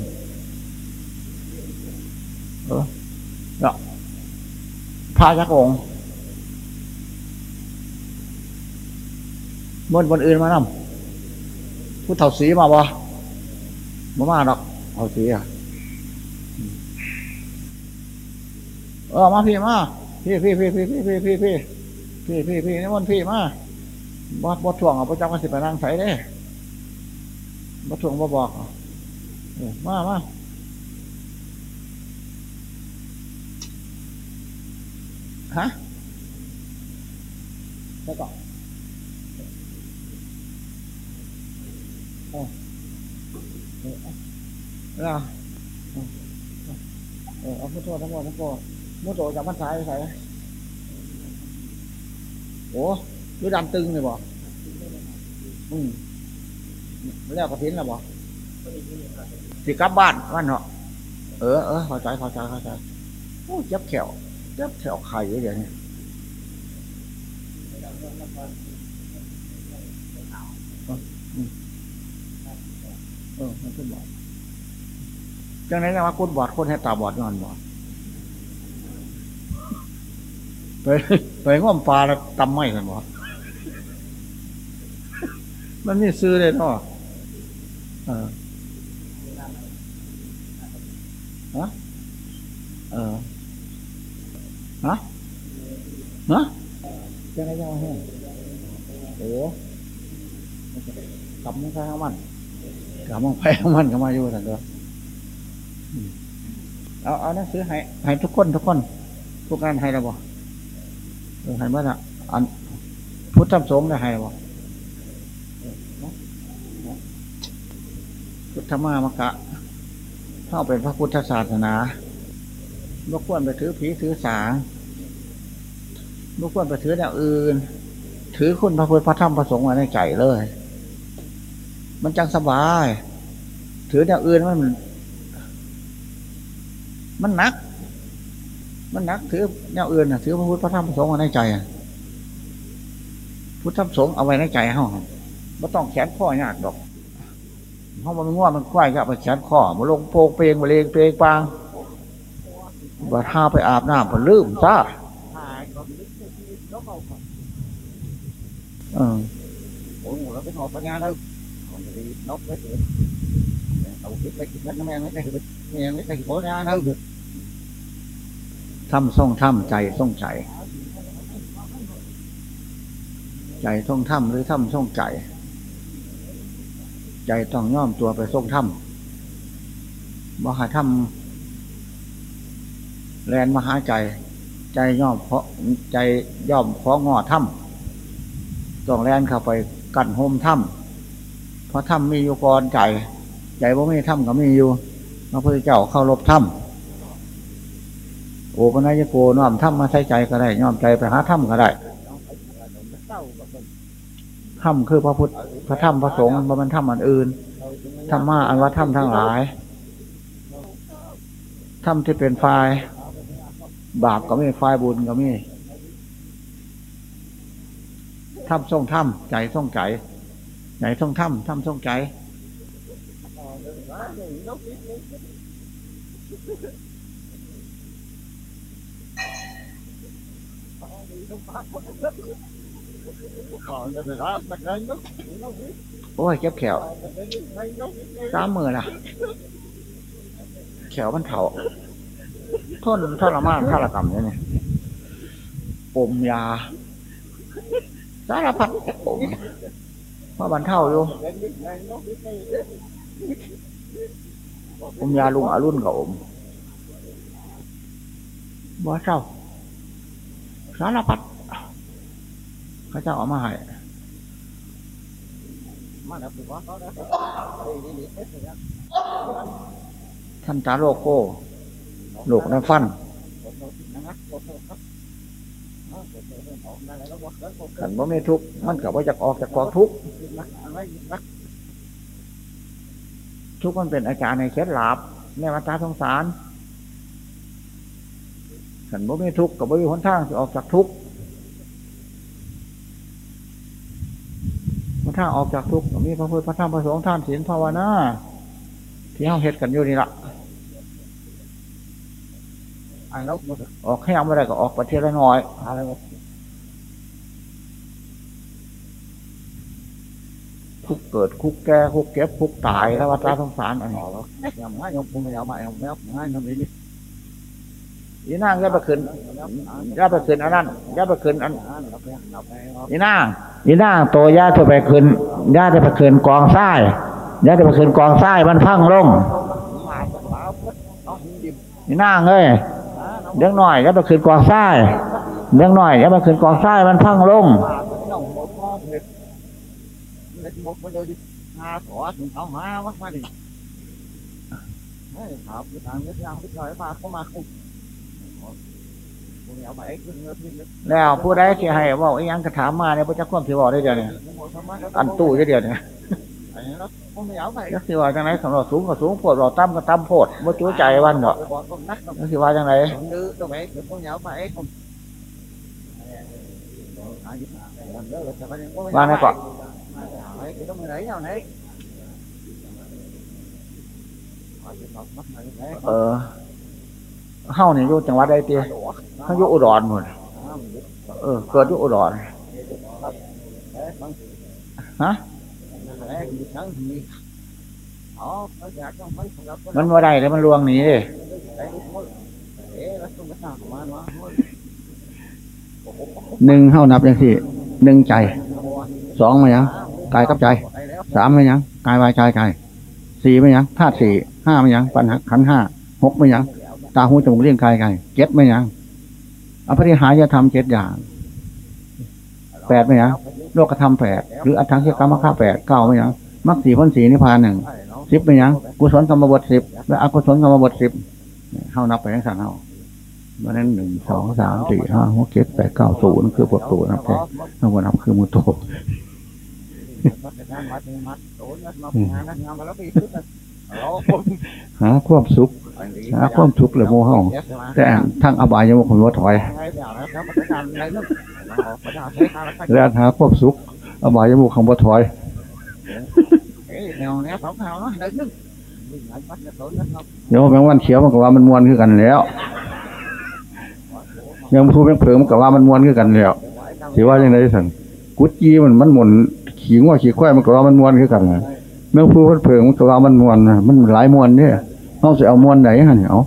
เออเนาะพายักษ์องค์บนบนอื่นมานำผู้เฒ่าสีมาบ่มามาดอกเฒ่าสีอะเออมาพี่มาพี่พี่พี่พี่พี่พี่พี่ พี่พี่พี่นี่มันพี่มาบอดบดถ่วงเอาประจำกันสิไปนั่งใส่เด้บดถ่วงบ่บอกเออมามาฮะแล้วก็เออเออแล้วเออเอาพุทโธทั้งหมดทั้งปวงมุตโตจากพันท้ายใส่ โอ้ดูดำตึงเลยบ่อืมแล้วกระถินแล้วบ่สิกลับบ้านบ้านเนาะเออเออเข้าใจเข้าใจเข้าใจโอ้เจ็บแขวเจ็บแขวไข่เดี๋ยวนี้เออมันขึ้นบ่จังไหนนะว่าคนบอดคนให้ตาบอดนอนบอดไป ไปง่อมปลาแล้วตำไม่กันบอมันไม่ซื้อเลยเนาะเออฮะเออฮะฮะจังไหนจะมาให้โอ้กลับมันใครของมันกลับมันไปของมันก็มาอยู่แต่เดียวเอาเอาหนังสือให้ให้ทุกคนทุกคนทุกงานให้เราบ่เออให้บ้านอะอันพุทธธรรมสงฆ์ได้ให้บ่พุทธมามกะเข้าเป็นพระพุทธศาสนาไม่ควรไปถือผีถือสางไม่ควรไปถือแนวอื่น ถือคุณพระพุทธพระธรรมพระสงฆ์ไว้ในใจเลย มันจังสบาย ถือแนวอื่นมัน มันนัก มันนักถือแนวอื่นถือพระพุทธพระธรรมพระสงฆ์ไว้ในใจอะพุทธธรรมสงฆ์เอาไว้ในใจเฮาไม่ต้องแขนข้อยากดอกเพราะมันง่วงมันควายก็ไปแขนข้อมาลงโปกเปลงมาเลงเปลงปางบัดห้าไปอาบน้ำผลืมซะเออโอ้โหเราไปหอบปัญญา đâu còn thì nó với tụi tàu biết lấy cái nó men lấy cái nghe lấy cái bỏ ra đâu được ทำส่งทำใจส่งใจ ใจส่งทำหรือทำส่งใจ ใจต้องย่อมตัวไปส่งทำบ่หาทำแลนมหาใจ ใจย่อมเพราะใจย่อมเพราะงอทำต้องแลนเข้าไปกันโฮมถ้ำเพราะถ้ำมีอยู่ก่อนใจ ใจว่าไม่ถ้ำก็มีอยู่พระพุทธเจ้าเข้ารบถ้ำ โอ้ปนายโกน้อมถ้ำมาใช้ใจก็ได้ย่อมใจไปหาถ้ำก็ได้ถ้ำคือพระพุทธพระถ้ำพระสงฆ์มันมันถ้ำอันอื่นธรรมะอันว่าถ้ำทั้งหลายถ้ำที่เป็นไฟบาปก็มีไฟบุญก็มีถ้ำส่งถ้ำใจส่งใจใจส่งถ้ำถ้ำส่งใจ โอ้ยเจ็บแขวสามมือละแขวมันเถาทนทรมานทารกรรมเนี่ยปมยา สารพัดปมมาบรรเทาอยู่ปมยาลุงอารุ่นกับอมบ่เศร้าสารพัด ขาเจ้าเอามาให้ท่านตาโลโก้โลกน้ำฟันขันว่าไม่ทุกมันกับว่าจะออกจากกองทุกข์ทุกข์มันเป็นอาจารย์ในเคล็ดลับในวัฏสงสารขันว่าไม่ทุกข์กับว่ามีหนทางจะออกจากทุกข์ ทางออกจากทุกข์มีพระพุทธพระธรรมพระสงฆ์ท่านศีลภาวนาที่เฮาเฮ็ดกันอยู่นี่ละ anh nấu một ออกให้เอาไม่ได้ก็ออกประเทศละน้อย à là một คุกเกิดคุกแก่คุกเก็บคุกตายแล้ววัฏสงสารอันนี้ nhầm ngay nhầm không nhầm mày nhầm nhầm ngay nhầm đi đi อีนางอย่าไปขึ้ ยีน่างย่าประคืนย่าประคืนอันนั้นย่าประคืนอันยีน่างยีน่างโตย่าจะไปคืนย่าจะประคืนกองทรายย่าจะประคืนกองทรายมันพังลงยีน่างเอ้ยเลี้ยงหน่อยย่าประคืนกองทรายเลี้ยงหน่อยย่าประคืนกองทรายมันพังลงเแล้วผู้ใดที่ให้บอกอีหยังกระถามมาเนี่ยพระเจ้าความที่บอกได้เดียวเนี่ยอันตู้ได้เดียวเนี่ย con nhỏ bảy ยักสิว่าจังไรสำหรับสูงก็สูงโพดเราต่ำก็ต่ำโพดบ่จู้ใจวันเนาะ con con nát ยักสิว่าจังไร con nữ tao bé con nhỏ bảy con ว่าไงก่อน Đấy, cái đó mới lấy nhau đấy. Hỏi cái ngọc mắt này thế. เออ เฮาเนี่ยอยู่จังหวัดใดเตี้ยเฮาอยู่อุดรหมดเออ เกิดอยู่อุดร Đấy, con. Hả? Đấy, mình sáng thì- Đó, nó dạ trong mấy con gặp có มันว่าได้แล้วมันลวงหนีเด้ Đấy, đúng rồi. Để nó không có sao mà nó- nó- หนึ่งเฮานับจังซี่หนึ่งใจสองมาหยังกายกับใจสามมาหยังกายวายใจกายสี่มาหยังธาตุสี่ห้ามาหยังปัญหาขันห้าหกมาหยัง ตาหูจมูกเลี้ยงกายกายเจ็ดมาหยังอภิหายธรรมเจ็ดอย่างแปดมาหยังโลกธรรมแปดหรืออัตถังเกกรรมค่าแปดเก้ามาหยังมรรคสี่พ้นสี่นิพพานหนึ่ง Đây, nó- สิบเป็นหยังกุศลกรรมบทสิบและอกุศลกรรมบทสิบเฮานับไปทั้งสามเฮาวันนั้นหนึ่งสองสามสี่ห้าหกเจ็ดแปดเก้าศูนย์คือพวกตัวนับแต่ Nó- ทั้งหมดนับคือมือโต nó- nó- nó- mắt- mắt- mắt, ủa, nó- nó- Ừ. nó- nó- nó- nó bị tức rồi. Đó, หาความสุข anh đi หาความทุกข์เลยโมเฮาแต่ทั้งอบายยังบ่คนว่าถอยและหาความสุขอบายยังบ่คำว่าถอยเดี๋ยวแมงวันเขียวมันก็ว่ามันมวนคือกันแล้วยังพูดแมงเผิงมันก็ว่ามันมวนคือกันแล้วสิว่าจังไดสั่นกุดจีมันมันหมุนขี้งัวขี้ควายมันก็ว่ามันมวนคือกันนะแมงพูดเผิงมันก็ว่ามันมวนมันหลายมวนเนี่ย เฮาสิเอามวนใดหั่นเอา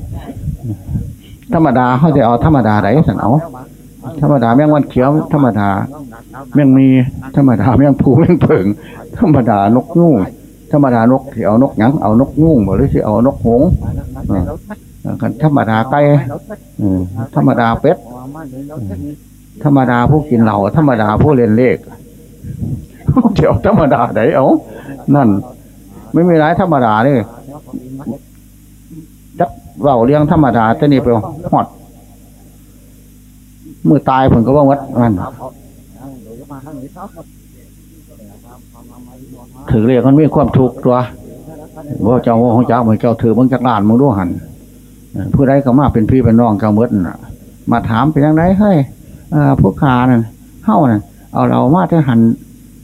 ธรรมดาเฮาสิเอาธรรมดาใดสั่นเอาธรรมดาแมงวันเขียวธรรมดาแมงมีธรรมดาแมงผูแมงเผิงธรรมดานกยูงธรรมดานกสิเอานกยังเอานกยูงบ่หรือสิเอานกหงกันธรรมดาไก่ธรรมดาเป็ดธรรมดาผู้กินเหล้าธรรมดาผู้เล่นเลขเดี๋ยวธรรมดาไหนเอานั่น ไม่มีหลายธรรมดานี่ เว้าเรื่องธรรมดาแต่นี่ไปฮอดมือตายเพิ่นก็ว่าวัดนั่นถือเรียกมันมีความทุกข์ตัวว่าเจ้าของเจ้าเหมือนเจ้าถือมันจักลานมึงดูหันเออผู้ใดก็มาเป็นพี่เป็นน้องเจ้าเมดน่ะมาถามเป็นยังไงเฮ้ยผู้ขานั่นเฮานั่นเอาเรามาจะหัน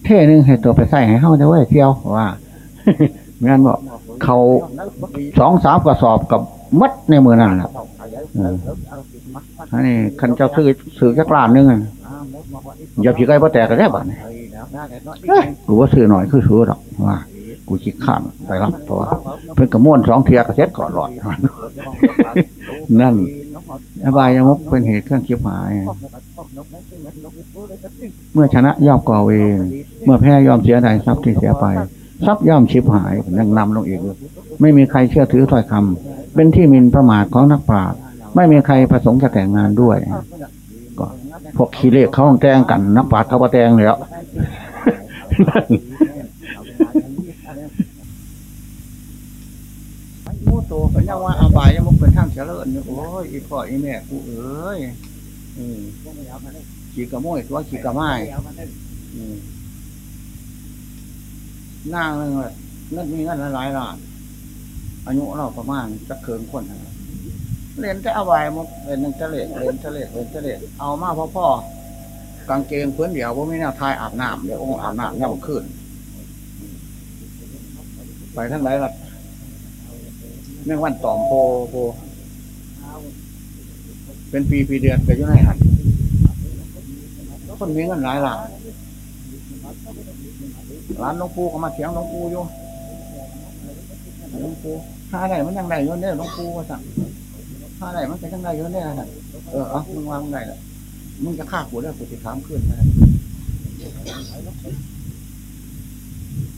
เท่หนึงให้ตัวไปใส่ให้เฮาจะไว้เที่ยวว่าแม่นบอกเขาสองสามกระสอบกับ มัดในมือนั่นแหละอันนี้คันเจ้าซื้อซื้อจักล้านนึงอะ À, อย่าผีไก่พ่แตกกันได้บ้านนี่กูว่าซื้อหน่อยคือซื้อหรอกว่ากูคิดข้ามไปรับเพราะว่าเพิ่นกระม้วนสองเทียกระเซ็ตก่อนหลอดนั่นอบายมุกเป็นเหตุเครื่องคิดหาย เมื่อชนะย่อมก่อเวรเมื่อแพ้ย่อมเสียดายทรัพย์ที่เสียไป ทรัพย์ย่อมชิบหายยังนำลงอีก ไม่มีใครเชื่อถือถ้อยคำ เป็นที่มินประมาทของนักปราชญ์ไม่มีใครประสงค์จะแต่งงานด้วยก็พวกขี้เลขเขาต้องแต่งกัน นักปราชญ์เขาประแต่งแล้วมูโตก็ยังว่าอาบายยังมุกเป็นทางเจริญอยู่โอ้ยอีพ่ออีแม่กูเอ้ยขี่กระโมยตัวขี่กระไม้อืมนั่งนึงเลยเงินมีเงินหลายล้าน อายุเราประมาณจะเคิงคนนะเรียนแต่อบายมุกเรียนหนึ่งเจริญเรียนเจริญเรียนเจริญเอามาพ่อพ่อกางเกงเพื่อนเดียวว่าไม่น่าทายอาบน้ำเดี๋ยวองอาบน้ำย่ำขึ้นไปทั้งไหนล่ะเมื่อวันตอมโพโพเป็นปีปีเดือนก็อยู่ในหันคนมีเงินหลายหลานร้านหลวงปู่ก็มาเถียงหลวงปู่อยู่หลวงปู่ ถ้าไหนมันยังไงอยู่เนี่ยหลวงปู่ว่าสั่งถ้าไหนมันจะยังไงอยู่เนี่ยสั่งเออเอามึงวางมึงไงล่ะมึงจะฆ่ากูได้กูจะถามขึ้นนะ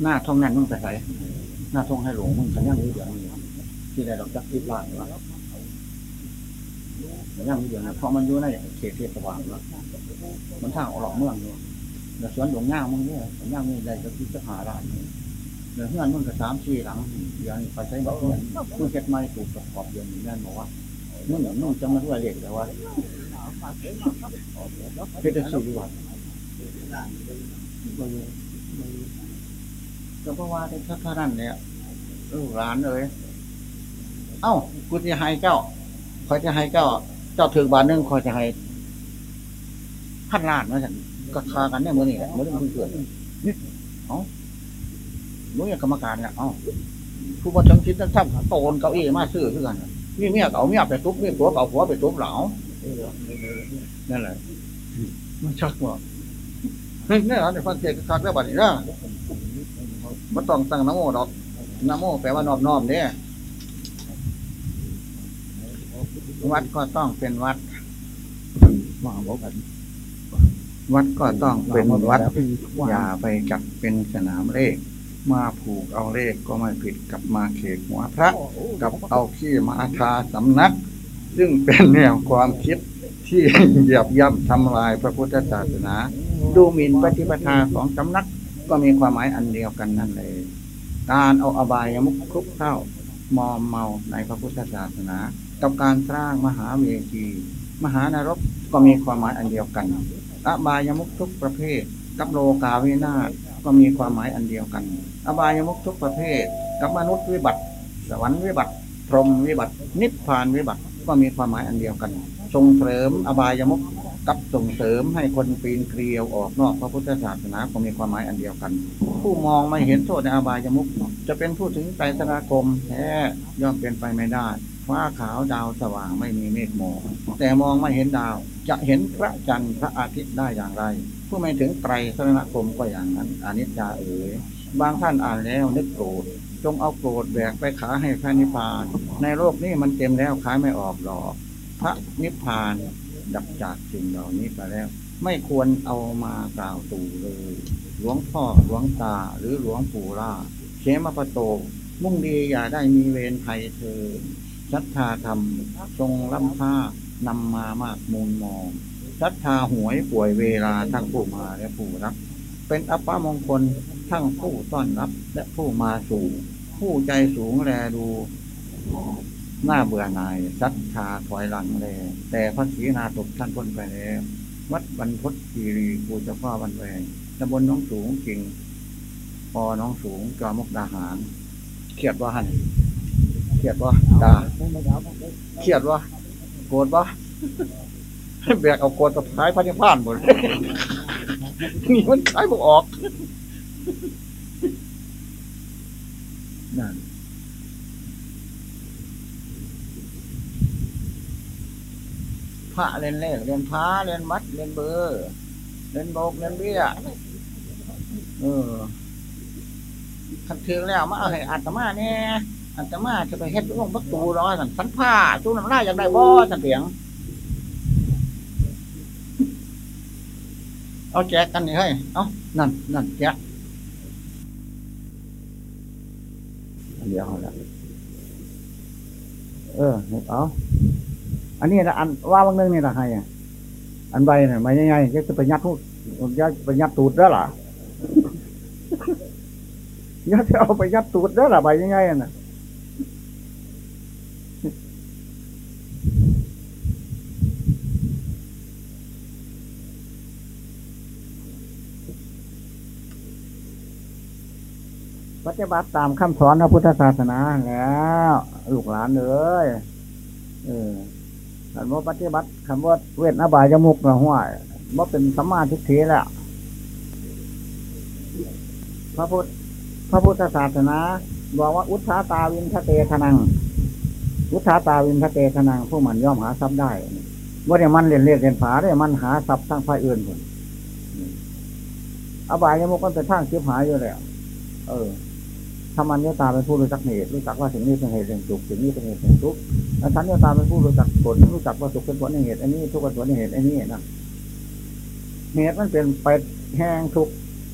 หน้าท้องนั้นมึงไปไหนหน้าท้องให้หลวงมึงขันยังอยู่เดี๋ยวนี้ที่ได้ดอกจักทิพย์ล้านวะแต่ยังอยู่นะเพราะมันอยู่ในเขตเทศบาลแล้วมันทางออกเมืองอยู่แต่สวนหลวงย่างมึงเนี่ยงย่างนี่ได้จักทิพย์จะหาล้าน เดี๋ยวเพื่อนมึงก็สามสี่หลังเดี๋ยวนี้ไปใช้แบบเพื่อนมึงเก็บไม้ถูกประกอบเดือนนี้นั่นบอกว่ามึงอย่างมึงจะมาด้วยเด็กแต่ว่าเพชรสี่ดีกว่าก็เพราะว่าถ้าเท่านั้นเนี่ยลูกหลานเลย เอ้ากูจะให้เจ้าคอยจะให้เจ้า เจ้าถึงบาทหนึงคอยจะให้พันล้านนะฉันก็คากันเนี่ยมือนี่แหละมือนี่มือเกิดนี่เอ้า มือเนี่กรรมการเนี่ยเอ้าผู้ว่าจังคิดทั้งทั้งโตนเก้าอี้มาซื้อคือกันนี่เมียเก่าเมียไปทุบนี่ผัวเก่าผัวไปทุบเหลานั่นแหละมันชักว่าเฮ้ยนี่ยในฟังเสียงคักแล้วบัดนี้นะมันต้องตั้งน้ำโมดอกน้ำโมแปลว่านอบน้อมเนี่ยวัดก็ต้องเป็นวัดว่าบอกกันวัดก็ต้องเป็นวัด อย่าไปจับเป็นสนามเลข มาผูกเอาเลขก็ไม่ผิดกับมาเขกหัวพระ กับเอาขี้มาทาสำนัก ซึ่งเป็นแนวความคิดที่เหยียบย่ำทำลายพระพุทธศาสนา ดูหมิ่นปฏิปทาของสำนักก็มีความหมายอันเดียวกันนั่นเลย การเอาอบายมุขคลุกเข้ามอมเมาในพระพุทธศาสนา กับการสร้างมหาเวที มหานรกก็มีความหมายอันเดียวกันอบายมุขทุกประเภท กับโลกาวินาศก็มีความหมายอันเดียวกัน อบายมุขทุกประเภท กับมนุษย์วิบัติ สวรรค์วิบัติ พรหมวิบัติ นิพพานวิบัติ ก็มีความหมายอันเดียวกัน ส่งเสริมอบายมุขกับส่งเสริมให้คนปีนเกลียวออกนอกพระพุทธศาสนาก็มีความหมายอันเดียวกัน ผู้มองไม่เห็นโทษในอบายมุขจะเป็นผู้ถึงไตรสราคมแท้ย่อมเป็นไปไม่ได้ฟ้าขาวดาวสว่างไม่มีเมฆหมอกแต่มองไม่เห็นดาวจะเห็นพระจันทร์พระอาทิตย์ได้อย่างไร ผู้ไม่ถึงไตรสรณคมก็อย่างนั้นอนิจจาเอ๋ย บางท่านอ่านแล้วนึกโกรธจงเอาโกรธแบกไปขายให้พระนิพพาน ในโลกนี้มันเต็มแล้วขายไม่ออกหรอกพระนิพพานดับจากสิ่งเหล่านี้ไปแล้ว ไม่ควรเอามากล่าวตู่เลย หลวงพ่อหลวงตาหรือหลวงปู่ล่าเขมปโต มุ่งดีอย่าได้มีเวรภัยเธอศรัทธาธรรมทรงล้ำค่านำมามากมูลมองศรัทธาหวยป่วยเวลาทั้งผู้มาและผู้รับ เป็นอัปมงคล ทั้งผู้ต้อนรับและผู้มาสู่ ผู้ใจสูงแลดู หน้าเบื่อหน่ายศรัทธาถอยหลังแลแต่พระศรีนาตกท่านพ้นไปแล้ววัดบรรพตคีรีภูเจ้าพ่อวันแวงตำบลน้องสูงจริงปอน้องสูงจอมกดาหารเครียดว่าหันเครียดว่าดาเครียดว่าโกรธว่าแบกเอาโกรธกับท้ายพระนิพพานหมดนี่มันขายบออก นั่นพระเล่นเลขเล่นพระเล่นมัดเล่นเบอร์เล่นโบกเล่นเบี้ยเออคันถึงแล้วมาเอาให้อาตมาเนี่ยอาตมาจะไปเฮ็ดลงประตูรอสันสันผ้าจูน้ำลายอยากได้บ่สันเสียง เอาแจกกันนี่เฮ้ยเอานั่นนั่นแจก เดียวเอาละเออเอาอันนี้นะอันว่าบางเรื่องนี่นะใครอะอันใบเนี่ยใบใหญ่ๆจะไปยัดทุกยัดไปยัดตูดได้หรอยัดจะเอาไปยัดตูดได้หรอใบใหญ่ๆน่ะ ปฏิบัติตามคำสอนพระพุทธศาสนาแล้วลูกหลานเลยเออคำว่าปฏิบัติคำว่าเวทนาบายจมุกนะห้วยว่าเป็นสัมมาทิฏฐิแล้วพระพุทธพระพุทธศาสนาบอกว่าอุทธาตาวินทะเตทนัง อุทธาตาวินทะเตทนังผู้มันย่อมหาทรัพย์ได้ว่าเนี่ยมันเรียนเรียนเรียนผาได้มันหาทรัพย์ทั้งฝ่ายอื่นคนอบายยมุกมันเป็นทางเสียหายอยู่แล้วเออ ถ้ามันโยตาเป็นผู้รู้จักเหตุรู้จักว่าสิ่งนี้เป็นเหตุแห่งสุขสิ่งนี้เป็นเหตุแห่งทุกข์แล้วฉันโยตาเป็นผู้รู้จักผลรู้จักว่าสุขเป็นผลในเหตุอันนี้ทุกข์เป็นผลในเหตุอันนี้นะเหตุมันเป็นไปแห่งทุกข์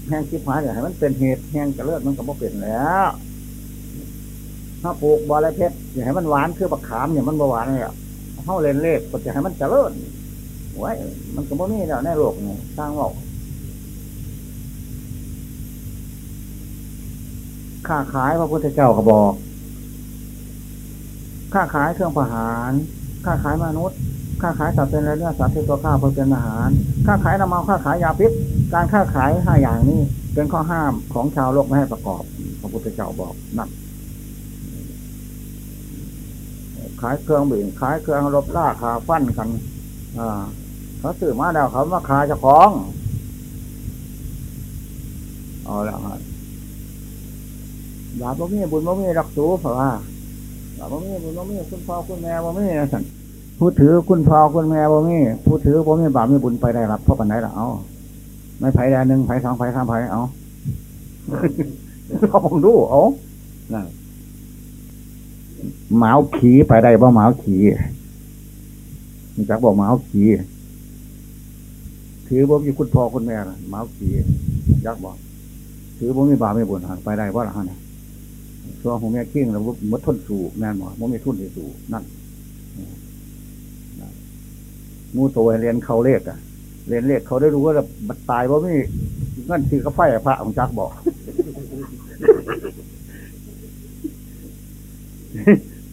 แห่งคิดหายเนี่ยมันเป็นเหตุแห่งจะเลิศมันก็บ่เปลี่ยนแล้วถ้าปลูกบอระเพ็ดอย่าให้มันหวานคือบักขามเนี่ยมันบ่หวานเลยอะเข้าเลนเลขก็จะให้มันเจริญไว้มันก็บ่มีแล้วในโลกนี่สร้างโลก ค้าขายพระพุทธเจ้าก็บอกค้าขายเครื่องประหารค้าขายมนุษย์ค้าขายสัตว์เป็นอะไรเนื้อสัตว์ที่ตัวข้าเพื่อเป็นอาหารค้าขายน้ำมันค้าขายยาพิษ การค้าขายห้าอย่างนี้เป็นข้อห้ามของชาวโลกไม่ให้ประกอบ พระพุทธเจ้าบอกนั่นขายเครื่องบิ่งขายเครื่องรบล่าขาฟันกันอ่าเขาตื่นมาแล้วเขามาขายเจ้าของเอาแล้วฮะบ บาปบ่มีบุญบ่มีรักสูเพราะว่าบาปบ่มีบุญบ่มีคุณพ่อคุณแม่บ่มีสั่นผู้ถือคุณพ่อคุณแม่บ่มีผู้ถือบ่มีบาปมีบุญไปได้รับเพราะปันไหนล่ะเอาไม่ไผ่แดนหนึ่งไผ่สองไผ่สามไผ่เอาเขาผมดูเอานั่นหมาขี่ไปได้บ่หมาขี่มีจักบอกหมาขี่ถือบ่มีคุณพ่อคุณแม่หมาขี่ยักบอกถือบ่มีบาปมีบุญไปได้บ่ล่ะฮะเนี่ย ตัวของแม่กิ้งแล้วมดทุนสู่แม่นบ่มันไม่ทุนที่สู่นั่นมูโตเรียนเขาเลขอะ เรียนเลขเขาได้รู้ว่าบัดตายว่าไม่เงินซื้อกาแฟพระของจักบอก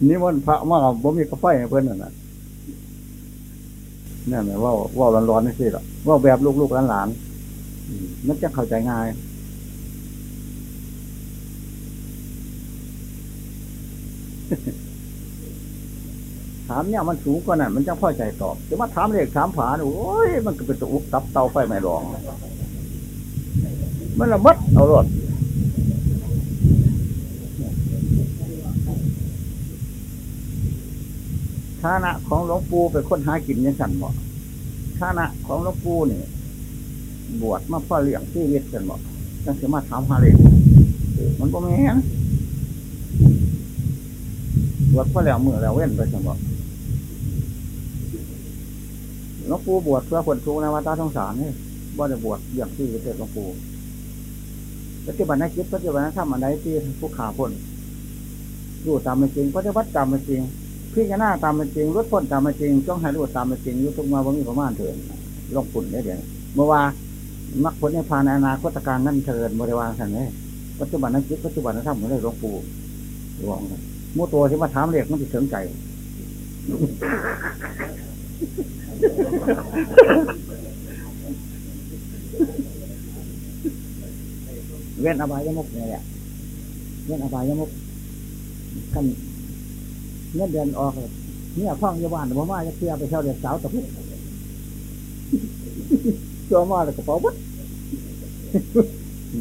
นี่มันพระมากบ่มีกาแฟเพื่อนนั่นน่ะนี่นแหละว่าว่าร้อนๆนี่สิหรอว่าแบบลูกๆหลานๆอืมมันจะเข้าใจง่าย ถามเนี่ยมันสูงกว่านั้นมันจะพ่อใจตอบจะมาถามเลขถามผานโอ้ยมันก็เป็นตัวอุกตับเตาไฟไม่รอง มันละมัดเอารถฐานะของหลวงปู่เป็นคนหากินยังสันบอกฐานะของหลวงปู่เนี่ยบวชมาพ่อเลี้ยงที่เวทกันบอกจังสมาถามหาเลขมันก็ไม่แห้ง บวชพ่อแล้วมือแล้วเว้นไปจังบอกหลวงปู่บวชเพื่อคนทุกข์ในวัฏสงสารนี่บ่ได้บวชอย่างที่ประเทศหลวงปู่ปฏิบัติในจิตปฏิบัติในธรรมอันใดที่ผู้ขาพ้นรู้ตามเป็นจริงปฏิบัติตามเป็นจริงพิจารณาตามเป็นจริงรู้พ้นตามเป็นจริงจ้องให้รู้ตามเป็นจริงยุทุกมาว่ามีประมาณเถิดลงปุ่นได้เดี๋ยวเมื่อว่ามักผลในพานในอนาคตการนั่นเถิดบริวารสันนี้ปัจจุบันในจิตปัจจุบันในธรรมเหมือนได้หลวงปู่หลวง มู่ตัวที่มาถามเรียกมันติดเสริมใจเว้นอบายมุกนี่แหละเว้นอบายยมุกขั้นเงินเดือนออกเนี่ยฟังยาบ้านแต่ว่ามาจะเที่ยวไปเช่าเด็กสาวตะพุกตัวมาเลยกระเป๋าบัด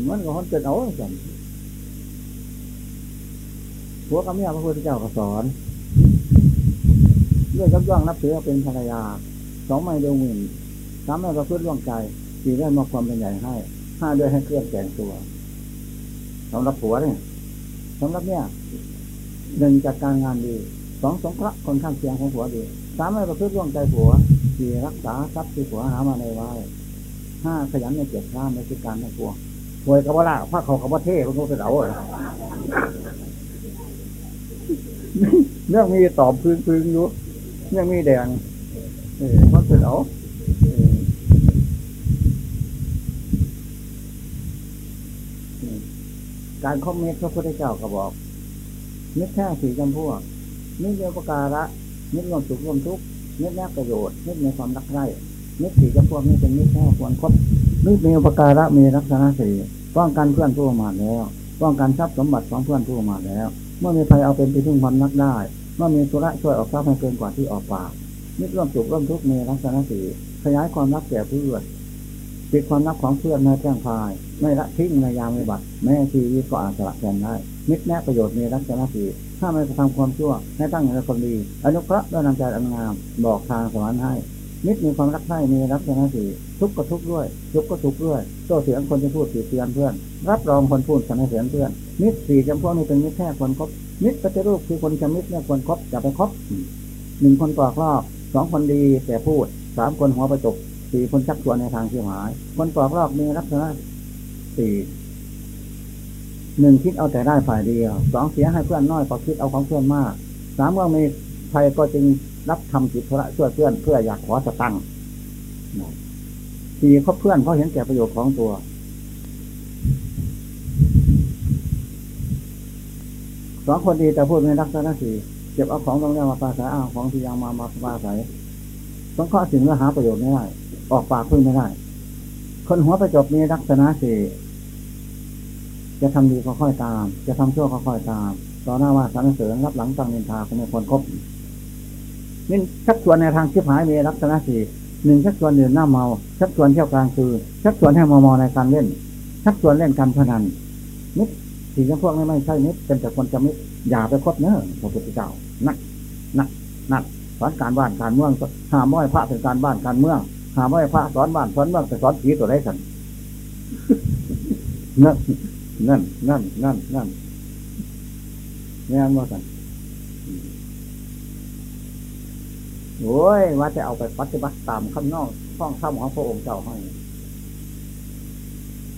มันก็ฮอนเกินเอาจัง ผัวกับเมียพระพุทธเจ้าก็สอนเรื่องยับย่องนับถือเป็นภรรยา สองไม่เดียวหมื่นสามไม่ประพฤติร่วงใจสี่ได้มาความเป็นใหญ่ให้ห้าด้วยให้เครื่องแต่งตัวสำหรับผัวเนี่ยสำหรับเนี่ยหนึ่งจัดการงานดีสองสงเคราะห์คนข้างเคียงของผัวดีสามไม่ประพฤติร่วงใจผัวสี่รักษาทรัพย์ที่ผัวหามาในไว้ห้าขยันในเกียรติข้ามในกิจการในผัวหวยกับว่าละพระเขากับว่าเท่มันก็เป็นเอา เรื่องมีตอบพื้นพื้นอยู่เรื่องมีแดงเออมันเป็นเอาการคอมเมนต์พระพุทธเจ้าก็บอกนึกแค่สีจำพวกนึกเดียวประการะนึกรวมสุขรวมทุกข์นึกแนกประโยชน์นึกในความรักใคร่นึกสีจำพวกนี้เป็นนึกแค่ควรครบนึกมีอุปการะมีลักษณะสี่ป้องกันเพื่อนผู้มาแล้วป้องกันทรัพย์สมบัติของเพื่อนผู้มาแล้ว เมื่อมีภัยเอาเป็นที่พึ่งพำนักได้เมื่อมีธุระช่วยออกทรัพย์ให้เกินกว่าที่ออกปากนึกร่วมสุขร่วมทุกข์มีลักษณะสี่ขยายความรักแก่เพื่อนปิดความรักของเพื่อนในแจ้งพาย ไม่ละทิ้งในยามวิบัติแม้ชีวิตก็อาจสละแทนได้มิตรแนะประโยชน์มีลักษณะสี่ถ้าไม่กระทำความชั่วให้ตั้งอยู่ในความดีอนุเคราะห์ด้วยนำใจอันงาม บอกทางสวรรค์ให้ มิตรมีความรักใคร่มีลักษณะสี่ทุกข์ก็ทุกข์ด้วยทุกข์ก็ทุกข์ด้วยโต้เสียงคนจะพูดติเตียนเพื่อน รับรองคนพูดสรรเสริญเพื่อนมิตรสี่จำพวกนี้เป็นมิตรแท้ควรครบมิตรปฏิรูปคือคนจะมิตรเนี่ยควรครบอย่าไปคบหนึ่งคนก่อครอบสองคนดีแต่พูดสามคนหัวประจบสี่คนชักชวนในทางเสียหาย คนก่อครอบมีลักษณะสี่หนึ่งคิดเอาแต่ได้ฝ่ายเดียวสองเสียให้เพื่อนน้อยพอคิดเอาของเพื่อนมากสามเมื่อมีภัยก็จึง รับทำกิจธุระช่วยเพื่อนเพื่ออยากขอสตังค์สี่คบเพื่อนเพราะเห็นแก่ประโยชน์ของตัว สองคนดีแต่พูดไม่รักษณะสี่เก็บเอาของตรงนี้มาปราศัยเอาของที่ยังมามาปราศัยสงเคราะห์สิ่งแล้วหาประโยชน์ไม่ได้ ออกปากพึ่งไม่ได้ คนหัวประจบมีลักษณะสี่จะทำดีก็ค่อยตาม จะทำชั่วก็ค่อยตาม ต่อหน้าว่าสรรเสริญรับหลังตั้งนินทาคงไม่ควรครบ นี่ชักชวนในทางชิบหายมีลักษณะสี่หนึ่งชักชวนดื่มหน้าเมา ชักชวนเที่ยวกลางคืนชักชวนให้มาเมาในการเล่น ชักชวนเล่นการพนันนิดสิ่งพวกนี้ไม่ใช่นิดเป็นแต่คนจะมิดอย่าไปคบเนอะพระพุทธเจ้านักนักนักสอนการบ้านการเมืองหามไหว้พระเป็นการบ้านการเมืองหามไหว้พระสอนบ้านสอนเมืองแต่สอนผีตัวไรสันนั่นนั่นนั่นนั่นนั่นนี่นว่าสัน โอ้ยว่าจะเอาไปปฏิบัติตามคำนอกข้องข้ามของพระองค์เจ้าให้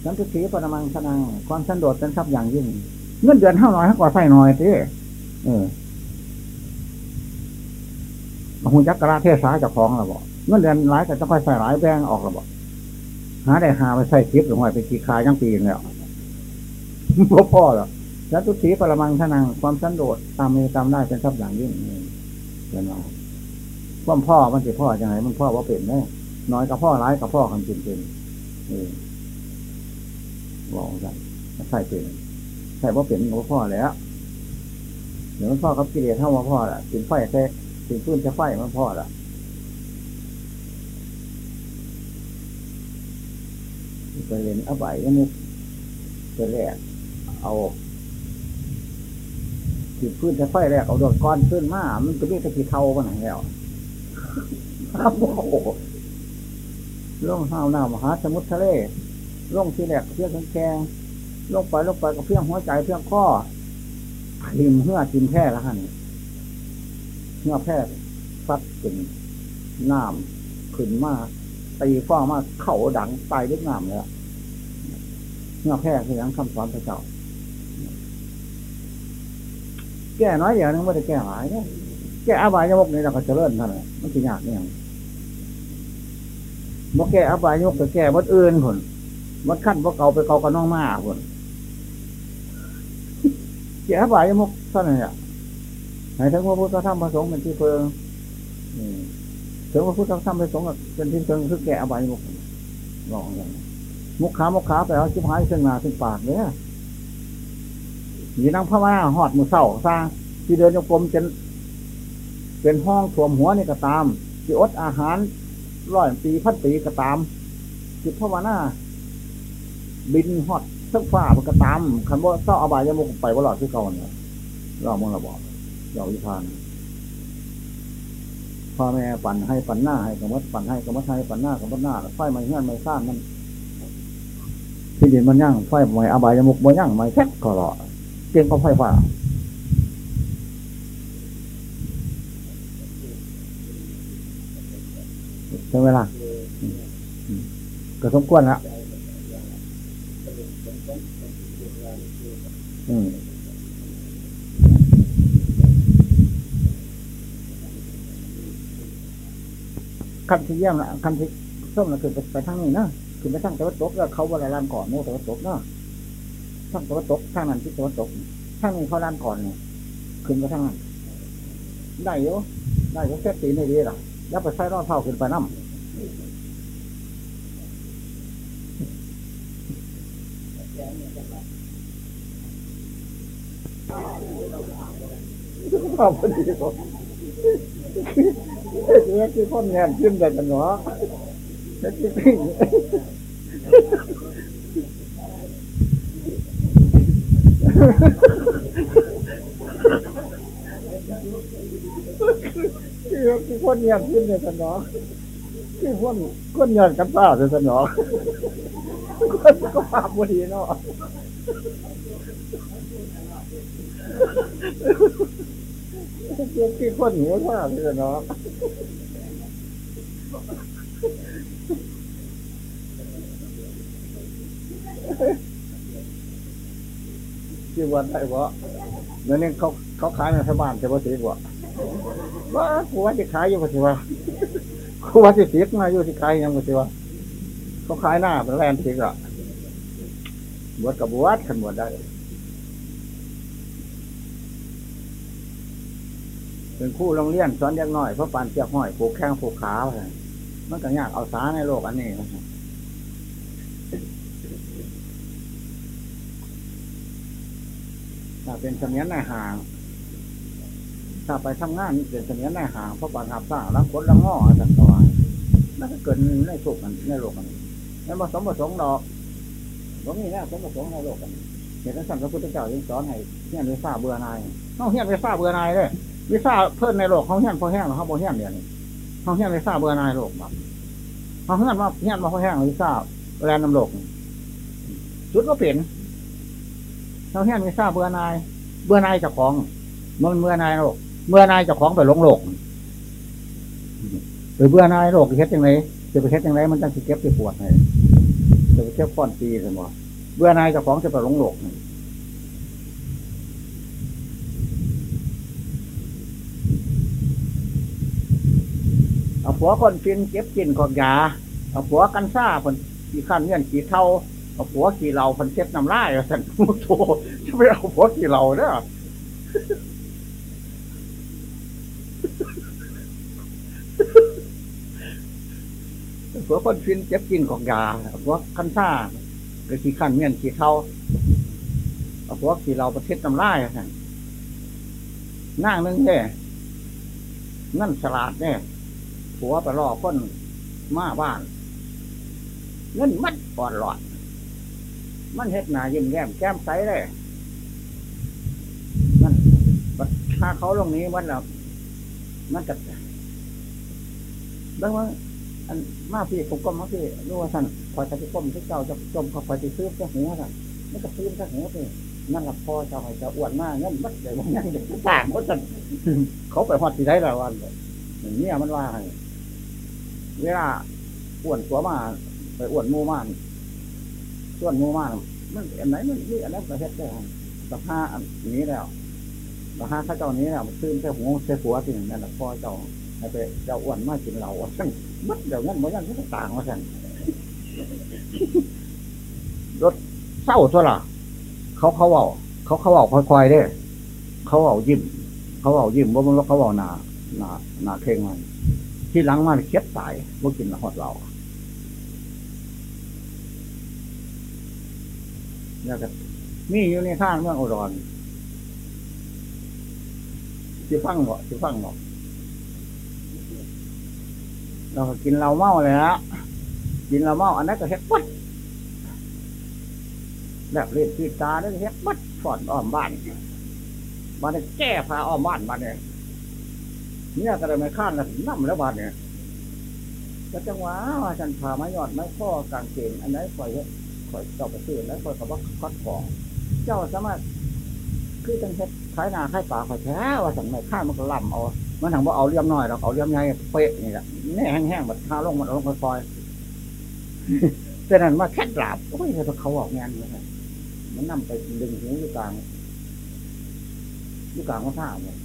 สันตุสีปรมังสนังความสันโดษเป็นทรัพย์อย่างยิ่ง เงินเดือนเท่าน้อยเท่ากว่าใส่น้อยสิเออหุ่นจักรราเทศาจ้าของเราบอกเงินเดือนหลายแต่จะค่อยใส่หลายแบงออกเราบอกหาได้หาไปใส่ทิพย์หรือว่าไปขีคายังปีนแล้วพ่อพ่อหรอแล้วทุสีปรมังทนังความสันโดษตามมีตามได้เป็นทรัพย์อย่างยิ่งเป็นว่า ว่าพ่อมันสิพ่อจังไงมันพ่อว่าเป็นแน่น้อยกับพ่อร้ายกับพ่อคำจริงเป็นเออบอกกันใส่เป็นใส่ว่าเป็นกับพ่อแล้วเดี๋ยวมันพ่อกับกิเลสเท่าว่าพ่อละถึงไฟแท้ถึงพื้นจะไฟมันพ่อละไปเรียนอบายก็มุกไปแรกเอาถึงพื้นจะไฟแรกเอาดอกก้อนขึ้นมา มันก็มีตะกี้เท่ามันไหนแล้ว ครับโอ้โหล่องห้าวหน้ามหาสมุทรทะเลล่องที่แรกเพียงแกงล่องไปล่องไปกับเพียงหัวใจเพียงข้อทิมเหื่อทิมแค่ละหันเหื่อแพร่ฟัดขึ้นน้ำขึ้นมาตีฟ้ามาเข่าดังตายด้วยน้ำเลยเหื่อแพร่คือยังคำสอนพระเจ้า แก้น้อยอย่างนึงไม่ได้แก้หลายเนี่ย แก้อบายยมกนี่เราก็จะเริ่มท่านมันจะยากเนี่ยบ่แก้อบายยมกก็แก้วัดอื่นคนวัดขั้นวัดเก่าไปเก่ากับน้องมาคนแก่บ่ายมุกเท่านั้นอะไหนถึงพระพุทธธรรมประสงค์เป็นที่เพิงถึงพระพุทธธรรมประสงค์เป็นที่เพิงคือแก่อบายมุกบอกอย่างมุกขามุกขาไปเอาชิบหายซึ่งหน้าซึ่งปากเนี่ยมีนั่งพระมาหอดมือเศร้าสร้างที่เดินโยกลมจน เป็นห้องถ่วมหัวนี่ก็ตามที่อดอาหารร้อยปีพันปีก็ตามจิตพวนาบินฮอดทั้งฟ้ามันก็ตามคันว่าเศร้าอบายยมุกไปว่าหลอดที่เก่าเนี่ยเราเมื่อเราบอกเราวิพานพ่อแม่ปั่นให้ปั่นหน้าให้กระมัดปั่นให้กระมัดให้ปั่นหน้ากระมัดหน้าไฟไม่เงื่อนไม่ซ่านมันที่ดินมันยั่งไฟไหม้อบายยมุกมันยั่งไม้แค่ก็รอเก่งก็ไฟฟ้า ใช่ไหมล่ะก็สมควรละอืมคันที่เยี่ยมละคันที่ส้มละคือไปไปทางนี้นะคือไปทางตะวันตกแล้วเขาบริลานก่อนโม่ตะวันตกเนาะทางตะวันตกทางนั้นที่ตะวันตกทางนี้เขาลานก่อนเนี่ยขึ้นไปทางนั้นได้เยอะได้เยอะแค่ตีนี่ดีหรอแล้วไปใช้รอดเท่าขึ้นไปน้ำ ขอบคุณดีผมเอ๊ะคือคนงานขึ้นแต่กันเนาะแต่จริงคือคือคนงานขึ้นแต่กันเนาะ คือคนคนงานกันตาแต่กันเนาะคนก็ภาพพอดีเนาะเรื่องที่คนหัวว่าเลยเนาะที่วันไหนวะเดี๋ยเขาเขาขายในชาวบ้านจะบ่ถือกว่าว่ากูว่าจะขายอยู่ปะสิวะ กูว่าจะเสียมาอยู่ที่ขายยังปะสิวะเขาขายหน้าเป็นแลนติกอะบวชกับบวชขันบวชได้เป็นคู่โรงเรียนสอนเด็กน้อยเพราะปานเสียกห้อยผูกแข้งผูกขาไปมันก็ยากเอาสาในโลกอันนี้นะครับถ้าเป็นสมียนในห่าง ถ้าไปทำงานเป็นเสียนในห่างเพราะปานหับสร้าแล้วคนละง้อสัตว์ตัวนั่นก็เกิดในโลกกันในโลกกันนั่นผสมผสมดอกตรงนี้นะผสมผสมในโลกกันเห็นแล้วสั่งพระพุทธเจ้ายังสอนให้เฮียนวิชาเบื่อนายต้องเฮียนวิชาเบื่อนายเลยวิซ่าเพิ่นในโลกเขาเฮี้ยนพอแห้งหรือเขาบ่แห้งเดี๋ยวนี้เขาเฮี้ยนวิซ่าเบื่อนายโลกแบบเขาเฮี้ยนมาเฮี้ยนมาพอแห้งวิซ่าแลนน้ำโลกจุดก็เปลี่ยนเขาเฮี้ยนวิซ่าเบื่อนาย เบื่อนายเจ้าของมันเมื่อนายโลก เมื่อนายเจ้าของไปหลงโลกหรือเบื่อนายโลกเฮ็ดยังไงจะไปเฮ็ดยังไงมันจะสิเก็บไปปวดไงจะไปเก็บก้อนตีสมบ่เบื่อนายเจ้าของจะไปหลงโลกเอาผัวคนฟินเก็บกินของยาเอาผัวกันซ่าคนขี่ขั้นเงื่อนขี่เท่าเอาผัวขี่เหล่าคนเช็ดน้ำลายสันมุโตจะไปเอาผัวขี่เหล่าเด้อ ผัวคนฟินเก็บกินของยาเอาผัวกันซ่าก็ขี่ขันเงื่อนขี่เท่าเอาผัวขี่เหล่าประเทศน้ำลายสันนั่งนึงเนี่ยนั่นฉลาดเนี่ยผัวไปรอคนมาบ้านเงินมัดปอดหลอด มันเฮ็ดหนายิ้มแย้มแก้มใสเลยมันถ้าเขาลงนี้มันละมันจะแล้วว่าอัน มาพี่ผมก็มาพี่รู้ว่าสั่นคอจะไปก้มที่เจ้าจะจมเขาคอจะซื้อจะหัวสั่นมันก็ซื้อจะหัวไปนั่นหละพอเจ้าให้จะอ้วนมากเงินมัดเลยว่ายังเด็กต่างเขาจะเขาไปฮอดที่ไหนละวันอย่างนี้มันว่าเวลาอ้วนตัวมาไปอ้วนมูมานส่วนมูมานมันอันไหนมันนี่อันนั้นประเทศได้สภาพอันนี้แล้วสภาพข้าเจ้านี้แล้วมันซื้อแค่หัวแค่หัวสิ่งนั้นแหละพ่อเจ้าให้ไปเจ้าอ้วนมากินเหล้าสั่ มัดเดี๋ยวนั้นมันยังไม่ต่างมาสั่งรถเศร้าตัวล่ะ เขาเขาเอาเขาเขาเอาค่อยๆได้เขาเอายิ้ม เขาเอายิ้มว่ามันเขาเอาหนาหนาหนาเข่งมันที่หลังมาเคียดตายว่ากินละหอดเราแล้วก็มีอยู่ในข้างเมืองอุดรสิฟังบ่สิฟังบ่ เราก็กินเราเมาเลยฮะกินเราเมาอันนั้นก็เฮ็ดปัดแบบเล่นตีตาได้เฮ็ดปัดฝอดอ้อมบ้านบานนี้แก้พาอ้อมบ้านบานเนี่ยเนี่ยก็เลยไม่ข้านแล้วนั่มแล้วบ้านเนี่ยก็จังหวะว่าฉันพาไม้ยอดไม้ข้อกางเกงอันไหนคอยคอยเจ้าไปซื้อแล้วคอยกับว่าคัดของ เจ้าสามารถคือจังเฮ็ดขายหนาขายป่าขายแท้ว่าสั่งไม่ข้ามันก็ล่ำเอา มันถังว่าเอาเลี่ยมน้อยเราเอาเลี่ยมใหญ่เป๊ะนี่แหละแน่แห้งๆแบบทาลงมันลงคอยๆแต่นั้นว่าแค่ดาบโอ้ยเขาออกงานเลยมันนำไปดึงหูอยู่กลางอยู่กลางว่าท่าเนี่ย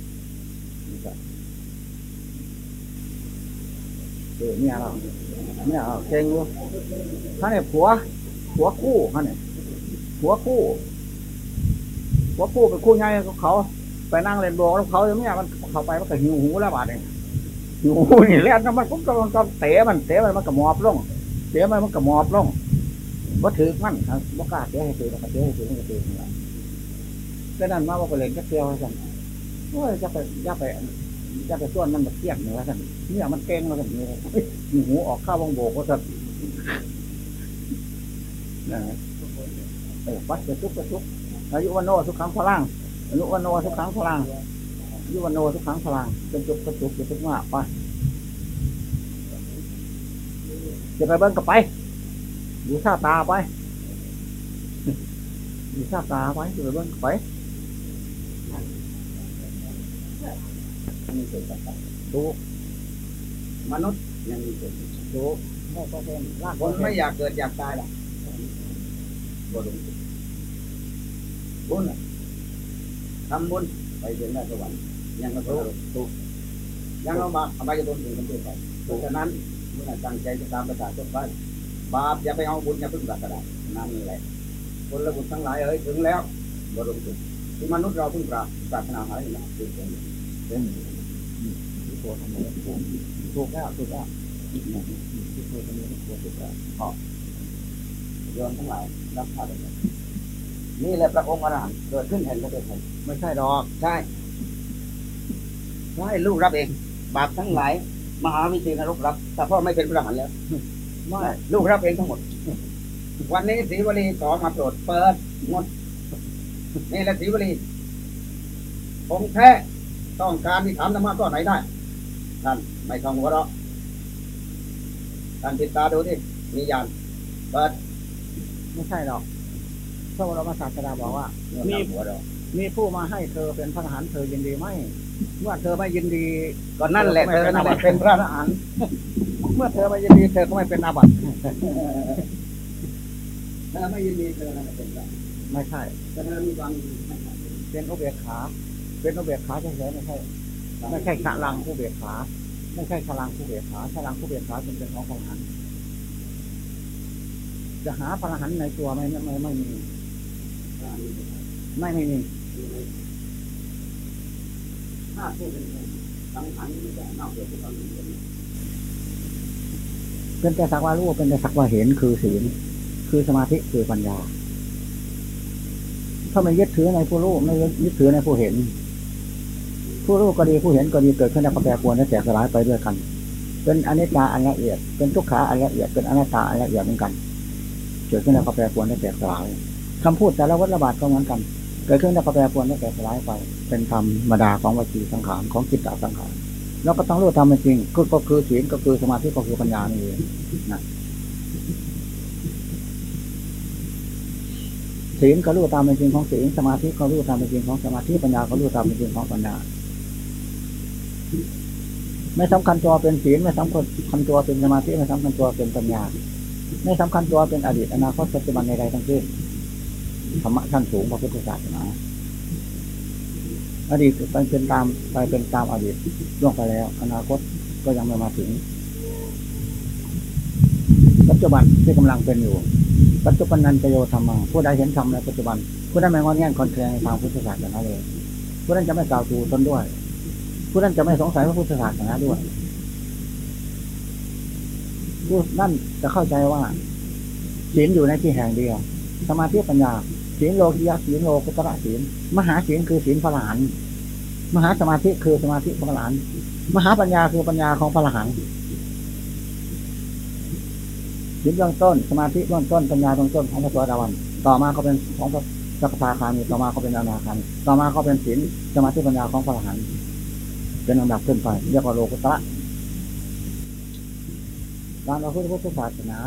เออเนี่ยเราเนี่ยเราเก่งอยู่ท่านเนี่ยผัวผัวคู่ท่านเนี่ยผัวคู่ผัวคู่เป็นคู่ใหญ่ของเขา ไปนั่งเล่นโบกับเขาอย่างเนี้ยมันเข้าไปมันก็หิวหูแล้วบาดเองหิวหูนี่แล้วมันปุ๊บก็มันก็เตะมันเตะมันมันก็มอบลงเตะมันมันก็มอบลงว่าถือมันว่ากล้าเตะให้ถือมันก็เตะให้ถือมันก็ถือนี่แหละก็นั่นมาว่าไปเล่นก็เที่ยวสั่นโอ้ยจะไปจะไปจะไปส่วนมันแบบเที่ยงเหนี่ยสั่นเนี่ยมันเก่งมาสั่นเนี่ยหูออกข้าววงโบกก็สั่นนะเออวัดกระตุกกระตุกอายุวันโนทุกครั้งพลัง อายุวันโนทุกครั้งพลังอายุวันโนทุกครั้งพลังเป็นจุกกระตุกกระตุกมากไปจะไปเบิ้งกับไปดูท่าตาไปดูท่าตาไปจะไปเบิ้งกับไปดูมนุษย์ยังมีเกิดดูแค่ก็เป็นรากคนไม่อยากเกิดอยากตายหรอกบุญบุญ ทำบุญไปถึงได้สวรรค์ยังก็ถูกยังเอาบาปอบายตนถึงกันไปเพราะฉะนั้นเมื่อตั้งใจจะตามประกาศต้นไปบาปอย่าไปเอาบุญอย่าพึ่งปรากฏนั่นแหละคนละบุญทั้งหลายเอ้ยถึงแล้วบรมสุขที่มนุษย์เราพึ่งปราปรารถนาหายนะคือเป็นเป็นตัวทำไมถูกถูกแล้วถูกแล้วที่ตัวทำไมถูกถูกแล้วโยนทั้งหลายรับผ่าน นี่แหละพระองค์อรหันต์เกิดขึ้นแห่งประเทศไทยไม่ใช่ดอกใช่ใช่ลูกรับเอง บาปทั้งหลาย มหาวิเศษนรกรับแต่พ่อไม่เป็นพระอรหันต์แล้วไม่ลูกรับเองทั้งหมด วันนี้ศรีวลีขอมาโปรดเปิดงดนี่แหละศรีวลีองแท้ต้องการที่ถามธรรมะก็ไหนได้ท่านไม่ต้องหัวเราะท่านติดตาดูที่มียานเปิดไม่ใช่ดอก ระบรมศาสดาบอกว่ามีหัวเราะมีผู้มาให้เธอเป็นพระทหารเธอยินดีไหมเมื่อเธอไม่ยินดี ก็นั่นแหละเธอนั่นแหละเป็นพระอรหันต์เมื่อเธอไม่ยินดี เธอก็ไม่เป็นอาบัติถ้าไม่ยินดีเธอนั่นแหละเป็นพระไม่ใช่แต่เธอมีความยินดีไม่ใช่เป็นอุเบกขา เป็นอุเบกขาเฉยๆไม่ใช่ไม่ใช่ขลังผู้เบกขา ไม่ใช่ขลังผู้เบกขาขลังผู้เบกขาเป็นเป็นของพระทหารจะหาพระทหารในตัวไม่ไม่ไม่มี ไม่ไม่มีถ้าพูดเป็นสังขารไม่ได้นอกจากความยินดีเป็นแต่สักว่ารู้เป็นแต่สักว่าเห็นคือศีลคือสมาธิคือปัญญาถ้าไม่ยึดถือในผู้รู้ไม่ยึดถือในผู้เห็น ผู้รู้ก็ดีผู้เห็นก็ดีเกิดขึ้นแล้วก็แปรปรวนและแตกสลายไปด้วยกัน เป็นอนิจจาอันละเอียด เป็นทุกขาอันละเอียดเป็นอนัตตาอันละเอียดเหมือนกัน เกิดขึ้นแล้วก็แปรปรวนและแตกสลาย คำพูดแต่ละวัฏระบาดก็เหมือนกัน เกิดขึ้นแล้วก็แปรปรวนและแตกสลายไปเป็นธรรมดาของวจีสังขารของจิตตสังขารแล้วก็ต้องรู้ทำเป็นจริงก็คือศีลก็คือสมาธิก็คือปัญญานี่เองนะศีลก็รู้ตามเป็นจริงของศีลสมาธิก็รู้ตามเป็นจริงของสมาธิปัญญาก็รู้ตามเป็นจริงของปัญญาไม่สำคัญตัวเป็นศีลไม่สำคัญตัวเป็นสมาธิไม่สำคัญตัวเป็นปัญญา ไม่สำคัญตัวเป็นอดีตอนาคตปัจจุบันใดๆทั้งสิ้น ธรรมะชั้นสูงพระพุทธศาสนาอดีตไปเป็นตามไปเป็นตามอดีตล่วงไปแล้ว อนาคตก็ยังไม่มาถึง ปัจจุบันที่กำลังเป็นอยู่ ปัจจุบันนันจะโยธรรมผู้ใดเห็นธรรมในปัจจุบัน ผู้นั้นไม่งอนแง่คอนแคลนในทางพุทธศาสนาเลย ผู้นั้นจะไม่กล่าวตูตนด้วย ผู้นั้นจะไม่สงสัยพระพุทธศาสนาด้วย ผู้นั่นจะเข้าใจว่าศีลอยู่ในที่แห่งเดียว สมาธิปัญญาศีลโลกิยะศีลโลกุตระศีลมหาศีลคือศีลพระหลาน มหาสมาธิคือสมาธิพระหลาน มหาปัญญาคือปัญญาของพระหลานศีลเบื้องต้นสมาธิเบื้องต้นปัญญาเบื้องต้นของพระสวัสดิวันต่อมาก็เป็นของพระสัพพาคามีต่อมาก็เป็นอนาคามีต่อมาก็เป็นศีลสมาธิปัญญาของพระหลานเป็นลำดับขึ้นไปเรียกว่าโลกุตระการเราพุทธพุทธศาสนา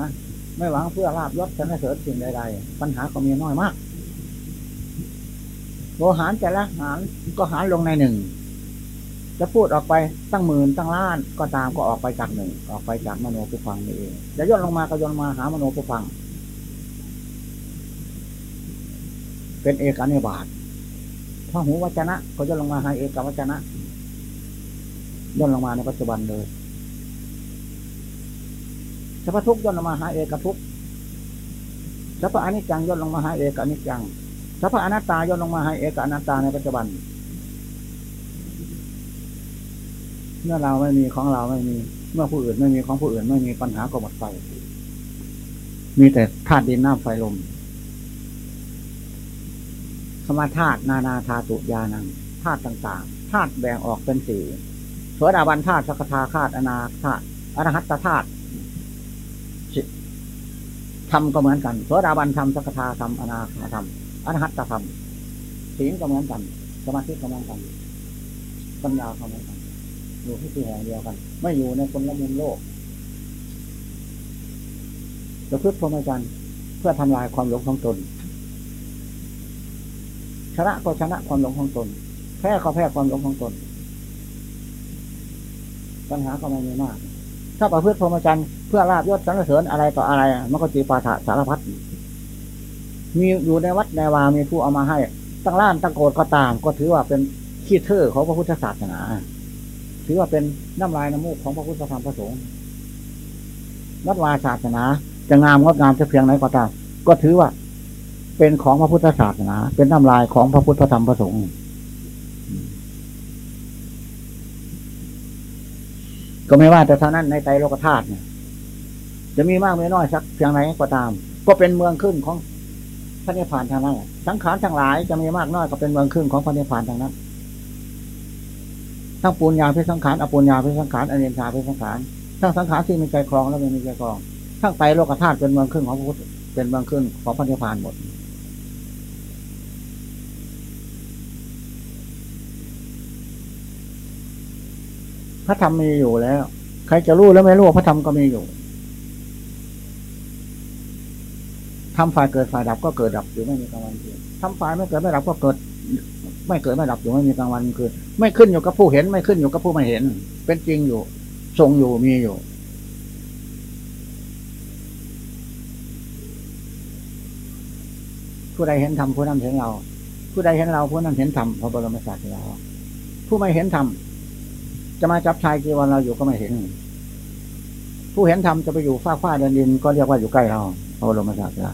ไม่หวังเพื่อลาบยศชนะเสริญสิ่งใดๆ ปัญหาก็มีน้อยมากโลหารแต่ละหารก็หารลงในหนึ่ง จะพูดออกไปตั้งหมื่นตั้งล้านก็ตามก็ออกไปจากหนึ่ง ออกไปจากมโนผู้ฟังนี่เองจะย่นลงมาก็ย่นมาหามโนผู้ฟัง เป็นเอกอนิบาตพระหูวัจนะ ก็ย่นลงมาหาเอกวัจนะย่นลงมาในปัจจุบันเลย สัพพทุกย่นลงมาหาเอกทุกสัพพอนิจจังย่นลงมาหาเอกอนิจจังสัพพอนัตตาย่นลงมาหาเอกอนัตตาในปัจจุบันเมื่อเราไม่มีของเราไม่มี เมื่อผู้อื่นไม่มีของผู้อื่นไม่มีปัญหาก็หมดไปมีแต่ธาตุดินน้ำไฟลมคำว่าธาตุนานาธาตุยานังธาตุต่างๆธาตุแบ่งออกเป็นสี่โสดาบันธาตุสกทาธาตุอนาธาตุอรหัตธาตุ ธรรมก็เหมือนกันโสดาบันธรรมสกทาธรรมอนาคาธรรมอรหัตธรรมศีลก็เหมือนกันสมาธิก็เหมือนกันปัญญาก็เหมือนกันอยู่ที่ที่แห่งเดียวกัน ไม่อยู่ในคนละมุมโลกจะพึ่งพรหมจรรย์เพื่อทำลายความหลงของตนชนะก็ชนะความหลงของตนแพ้ก็แพ้ความหลงของตนปัญหาก็ไม่มีมาก ถ้าประพฤติพรหมจรรย์ พื่อลาบยศสรรเสริญอะไรต่ออะไรมันก็จีปาถะสารพัดมีอยู่ในวัดในวามีผู้เอามาให้ ตั้งล้านตั้งโกรธก็ตาม ก็ถือว่าเป็นขี้เท่อของพระพุทธศาสนา ถือว่าเป็นน้ำลายน้ำมูกของพระพุทธธรรมพระสงฆ์วัดวาศาสนา จะงามงดงามจะเพียงไหนก็ตาม ก็ถือว่าเป็นของพระพุทธศาสนา เป็นน้ำลายของพระพุทธธรรมพระสงฆ์ก็ไม่ว่าแต่เท่านั้นในใจโลกธาตุเนี่ย จะมีมากไม่น้อยสักเพียงไหนก็ตาม ก็เป็นเมืองขึ้นของพระนิพพานทางนั้นสังขารทั้งหลายจะมีมากน้อยก็เป็นเมืองขึ้นของพระนิพพานทางนั้นทั้งปุญญาพิสังขารอปุญญาพิสังขารอเนียนชาพิสังขารทั้งสังขารที่มีใจครองและไม่มีใจครอง ทั้งไตโลกธาตุเป็นเมืองขึ้นของพระพุทธเป็นเมืองขึ้นของพระนิพพานหมดพระธรรมมีอยู่แล้ว ใครจะรู้แล้วไม่รู้พระธรรมก็มีอยู่ ทำฝ่ายเกิดฝ่ายดับก็เกิดดับอยู่ไม่มีกลางวันคืนทำฝ่ายไม่เกิดไม่ดับก็เกิด ไม่เกิดไม่ดับอยู่ไม่มีกลางวันคืนไม่ขึ้นอยู่กับผู้เห็น ไม่ขึ้นอยู่กับผู้ไม่เห็น เป็นจริงอยู่ทรงอยู่มีอยู่ ผู้ใดเห็นธรรมผู้นั้นเห็นเรา ผู้ใดเห็นเราผู้นั้นเห็นธรรมพระบรมศาสดาผู้ไม่เห็นธรรมจะมาจับชายจีวันเราอยู่ก็ไม่เห็น ผู้เห็นธรรมจะไปอยู่ฟ้าฟ้าเดินดินก็เรียกว่าอยู่ใกล้เรา ระบรมศาสดา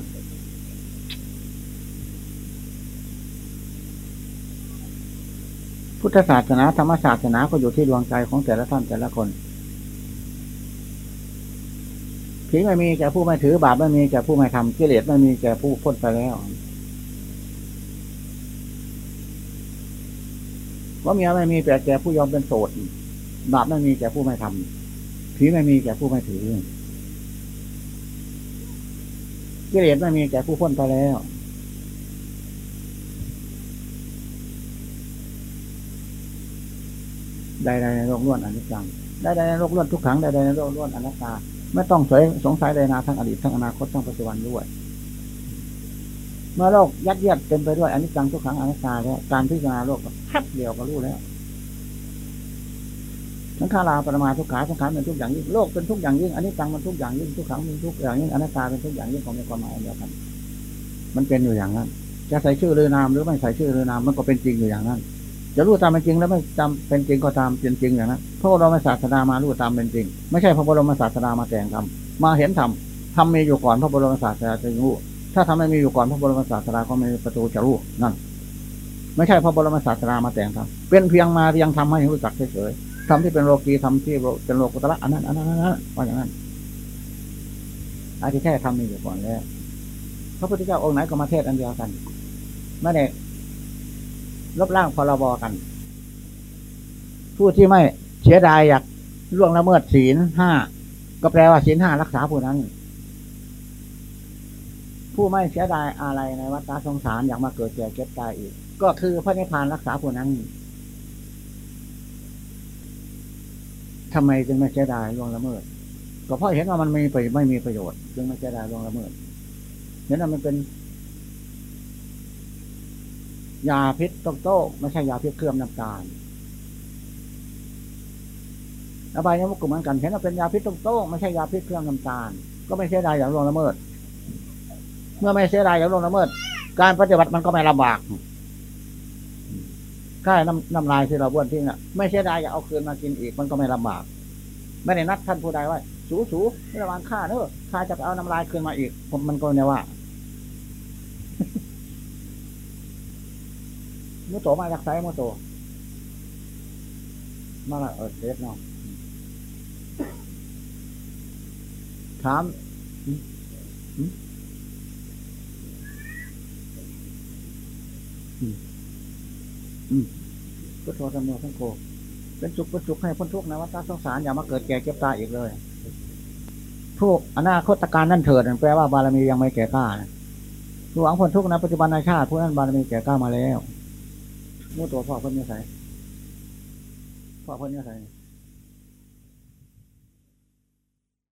พุทธศาสนาธรรมศาสนาก็อยู่ที่ดวงใจของแต่ละท่านแต่ละคนผีไม่มีแก่ผู้ไม่ถือบาปไม่มีแก่ผู้ไม่ทำกิเลสไม่มีแก่ผู้พ้นไปแล้วว่าเมียไม่มีแต่แก่ผู้ยอมเป็นโสดบาปไม่มีแก่ผู้ไม่ทำผีไม่มีแก่ผู้ไม่ถือ กิเลสไม่มีแก่ผู้พ้นไปแล้ว ใดๆในโลกล้วนอนิจจังใดๆในโลกล้วนทุกขังใดๆในโลกล้วนอนัตตา ไม่ต้องสวยสงสัยใดนาทั้งอดีตทั้งอนาคตทั้งปัจจุบันด้วย เมื่อโลกยัดเยียดเต็มไปด้วยอนิจจังทุกขังอนัตตาแล้วการพิจารณาโลกแคบเดียวก็รู้แล้ว สังขาราปรมาทุกขาสังขารเป็นทุกอย่างยิ่งโลกเป็นทุกอย่างยิ่งอันิจจังมันทุกอย่างยิ่งทุกขังเป็นทุกอย่างยิ่งอนัตตาเป็นทุกอย่างยิ่งของในความหมายเดียวกัน มันเป็นอยู่อย่างนั้นจะใส่ชื่อหรือนามหรือไม่ใส่ชื่อหรือนามมันก็เป็นจริงอยู่อย่างนั้น จะรู้ตามเป็นจริงแล้วไม่จำเป็นจริงก็ตามเป็นจริงอย่างนั้นพระบรมศาสดามารู้ตามเป็นจริง ไม่ใช่พระบรมศาสดามาแต่งทำมาเห็นทำทำมีอยู่ก่อนพระบรมศาสดาจะรู้ ถ้าทำไม่มีอยู่ก่อนพระบรมศาสดาก็ไม่มีประตูจะรู้นั่น ไม่ใช่พระบรมศาสดามาแต่งทำเป็นเพียงมาเรียงทำให้รู้จักเฉยๆ ทำที่เป็นโลกีทำที่เป็นโลกุตระอันนั้นอันนั้นอันนั้นว่าอย่างนั้นอาที่แท้ทำมีอยู่ก่อนแล้วพระพุทธเจ้าองค์ไหนก็มาเทศอันเดียวกันไม่ได้ลบล้างพรบกัน ผู้ที่ไม่เสียดายอยากล่วงละเมิดศีลห้าก็แปลว่าศีลห้ารักษาผู้นั้น ผู้ไม่เสียดายอะไรในวัฏสงสารอยากมาเกิดแก่เก็บตายอีก ก็คือพระนิพพานรักษาผู้นั้น ทำไมจึงไม่เสียดายล่วงละเมิด ก็เพราะเห็นว่ามันไม่ไปไม่มีประโยชน์ จึงไม่เสียดายลวงละเมิดเห็นว่ามันเป็น ยาพิษโตโต้ไม่ใช่ยาพิษเคลือบน้ำตาลอบายยมุกก็เหมือนกันเห็นว่าเป็นยาพิษโตโตไม่ใช่ยาพิษเคลือบน้ำตาล ก็ไม่เสียดายอย่างลวงละเมิด เมื่อไม่เสียดายอย่างลวงละเมิด การปฏิบัติมันก็ไม่ลำบาก ค่าน้ำน้ำลายที่เราบ้วนทิ้งอะ ไม่เสียดายอยากเอาคืนมากินอีกมันก็ไม่ลำบาก ไม่ได้นัดท่านผู้ใดไว้สูสูระวังข้าเนอะข้าจะเอาน้ำลายคืนมาอีก ผมมันก็เนี่ยว่ามุโตมาจากไซมุโตมาละเออเทสเนาะถามอืมอืมอืม พุทโธธรรมโมทั้งโฆเป็นสุขเป็นสุขให้พ้นทุกข์นะวัฏสงสารอย่ามาเกิดแก่เก็บตายอีกเลยทุกอนาคตการนั่นเถิดแปลว่าบารมียังไม่แก่กล้านะผู้หวังพ้นทุกข์นะปัจจุบันในชาติผู้นั้นบารมีแก่กล้ามาแล้วมู่ตัวพ่อเพิ่นเนี่ยใส่พ่อเพิ่นเนี่ยใส่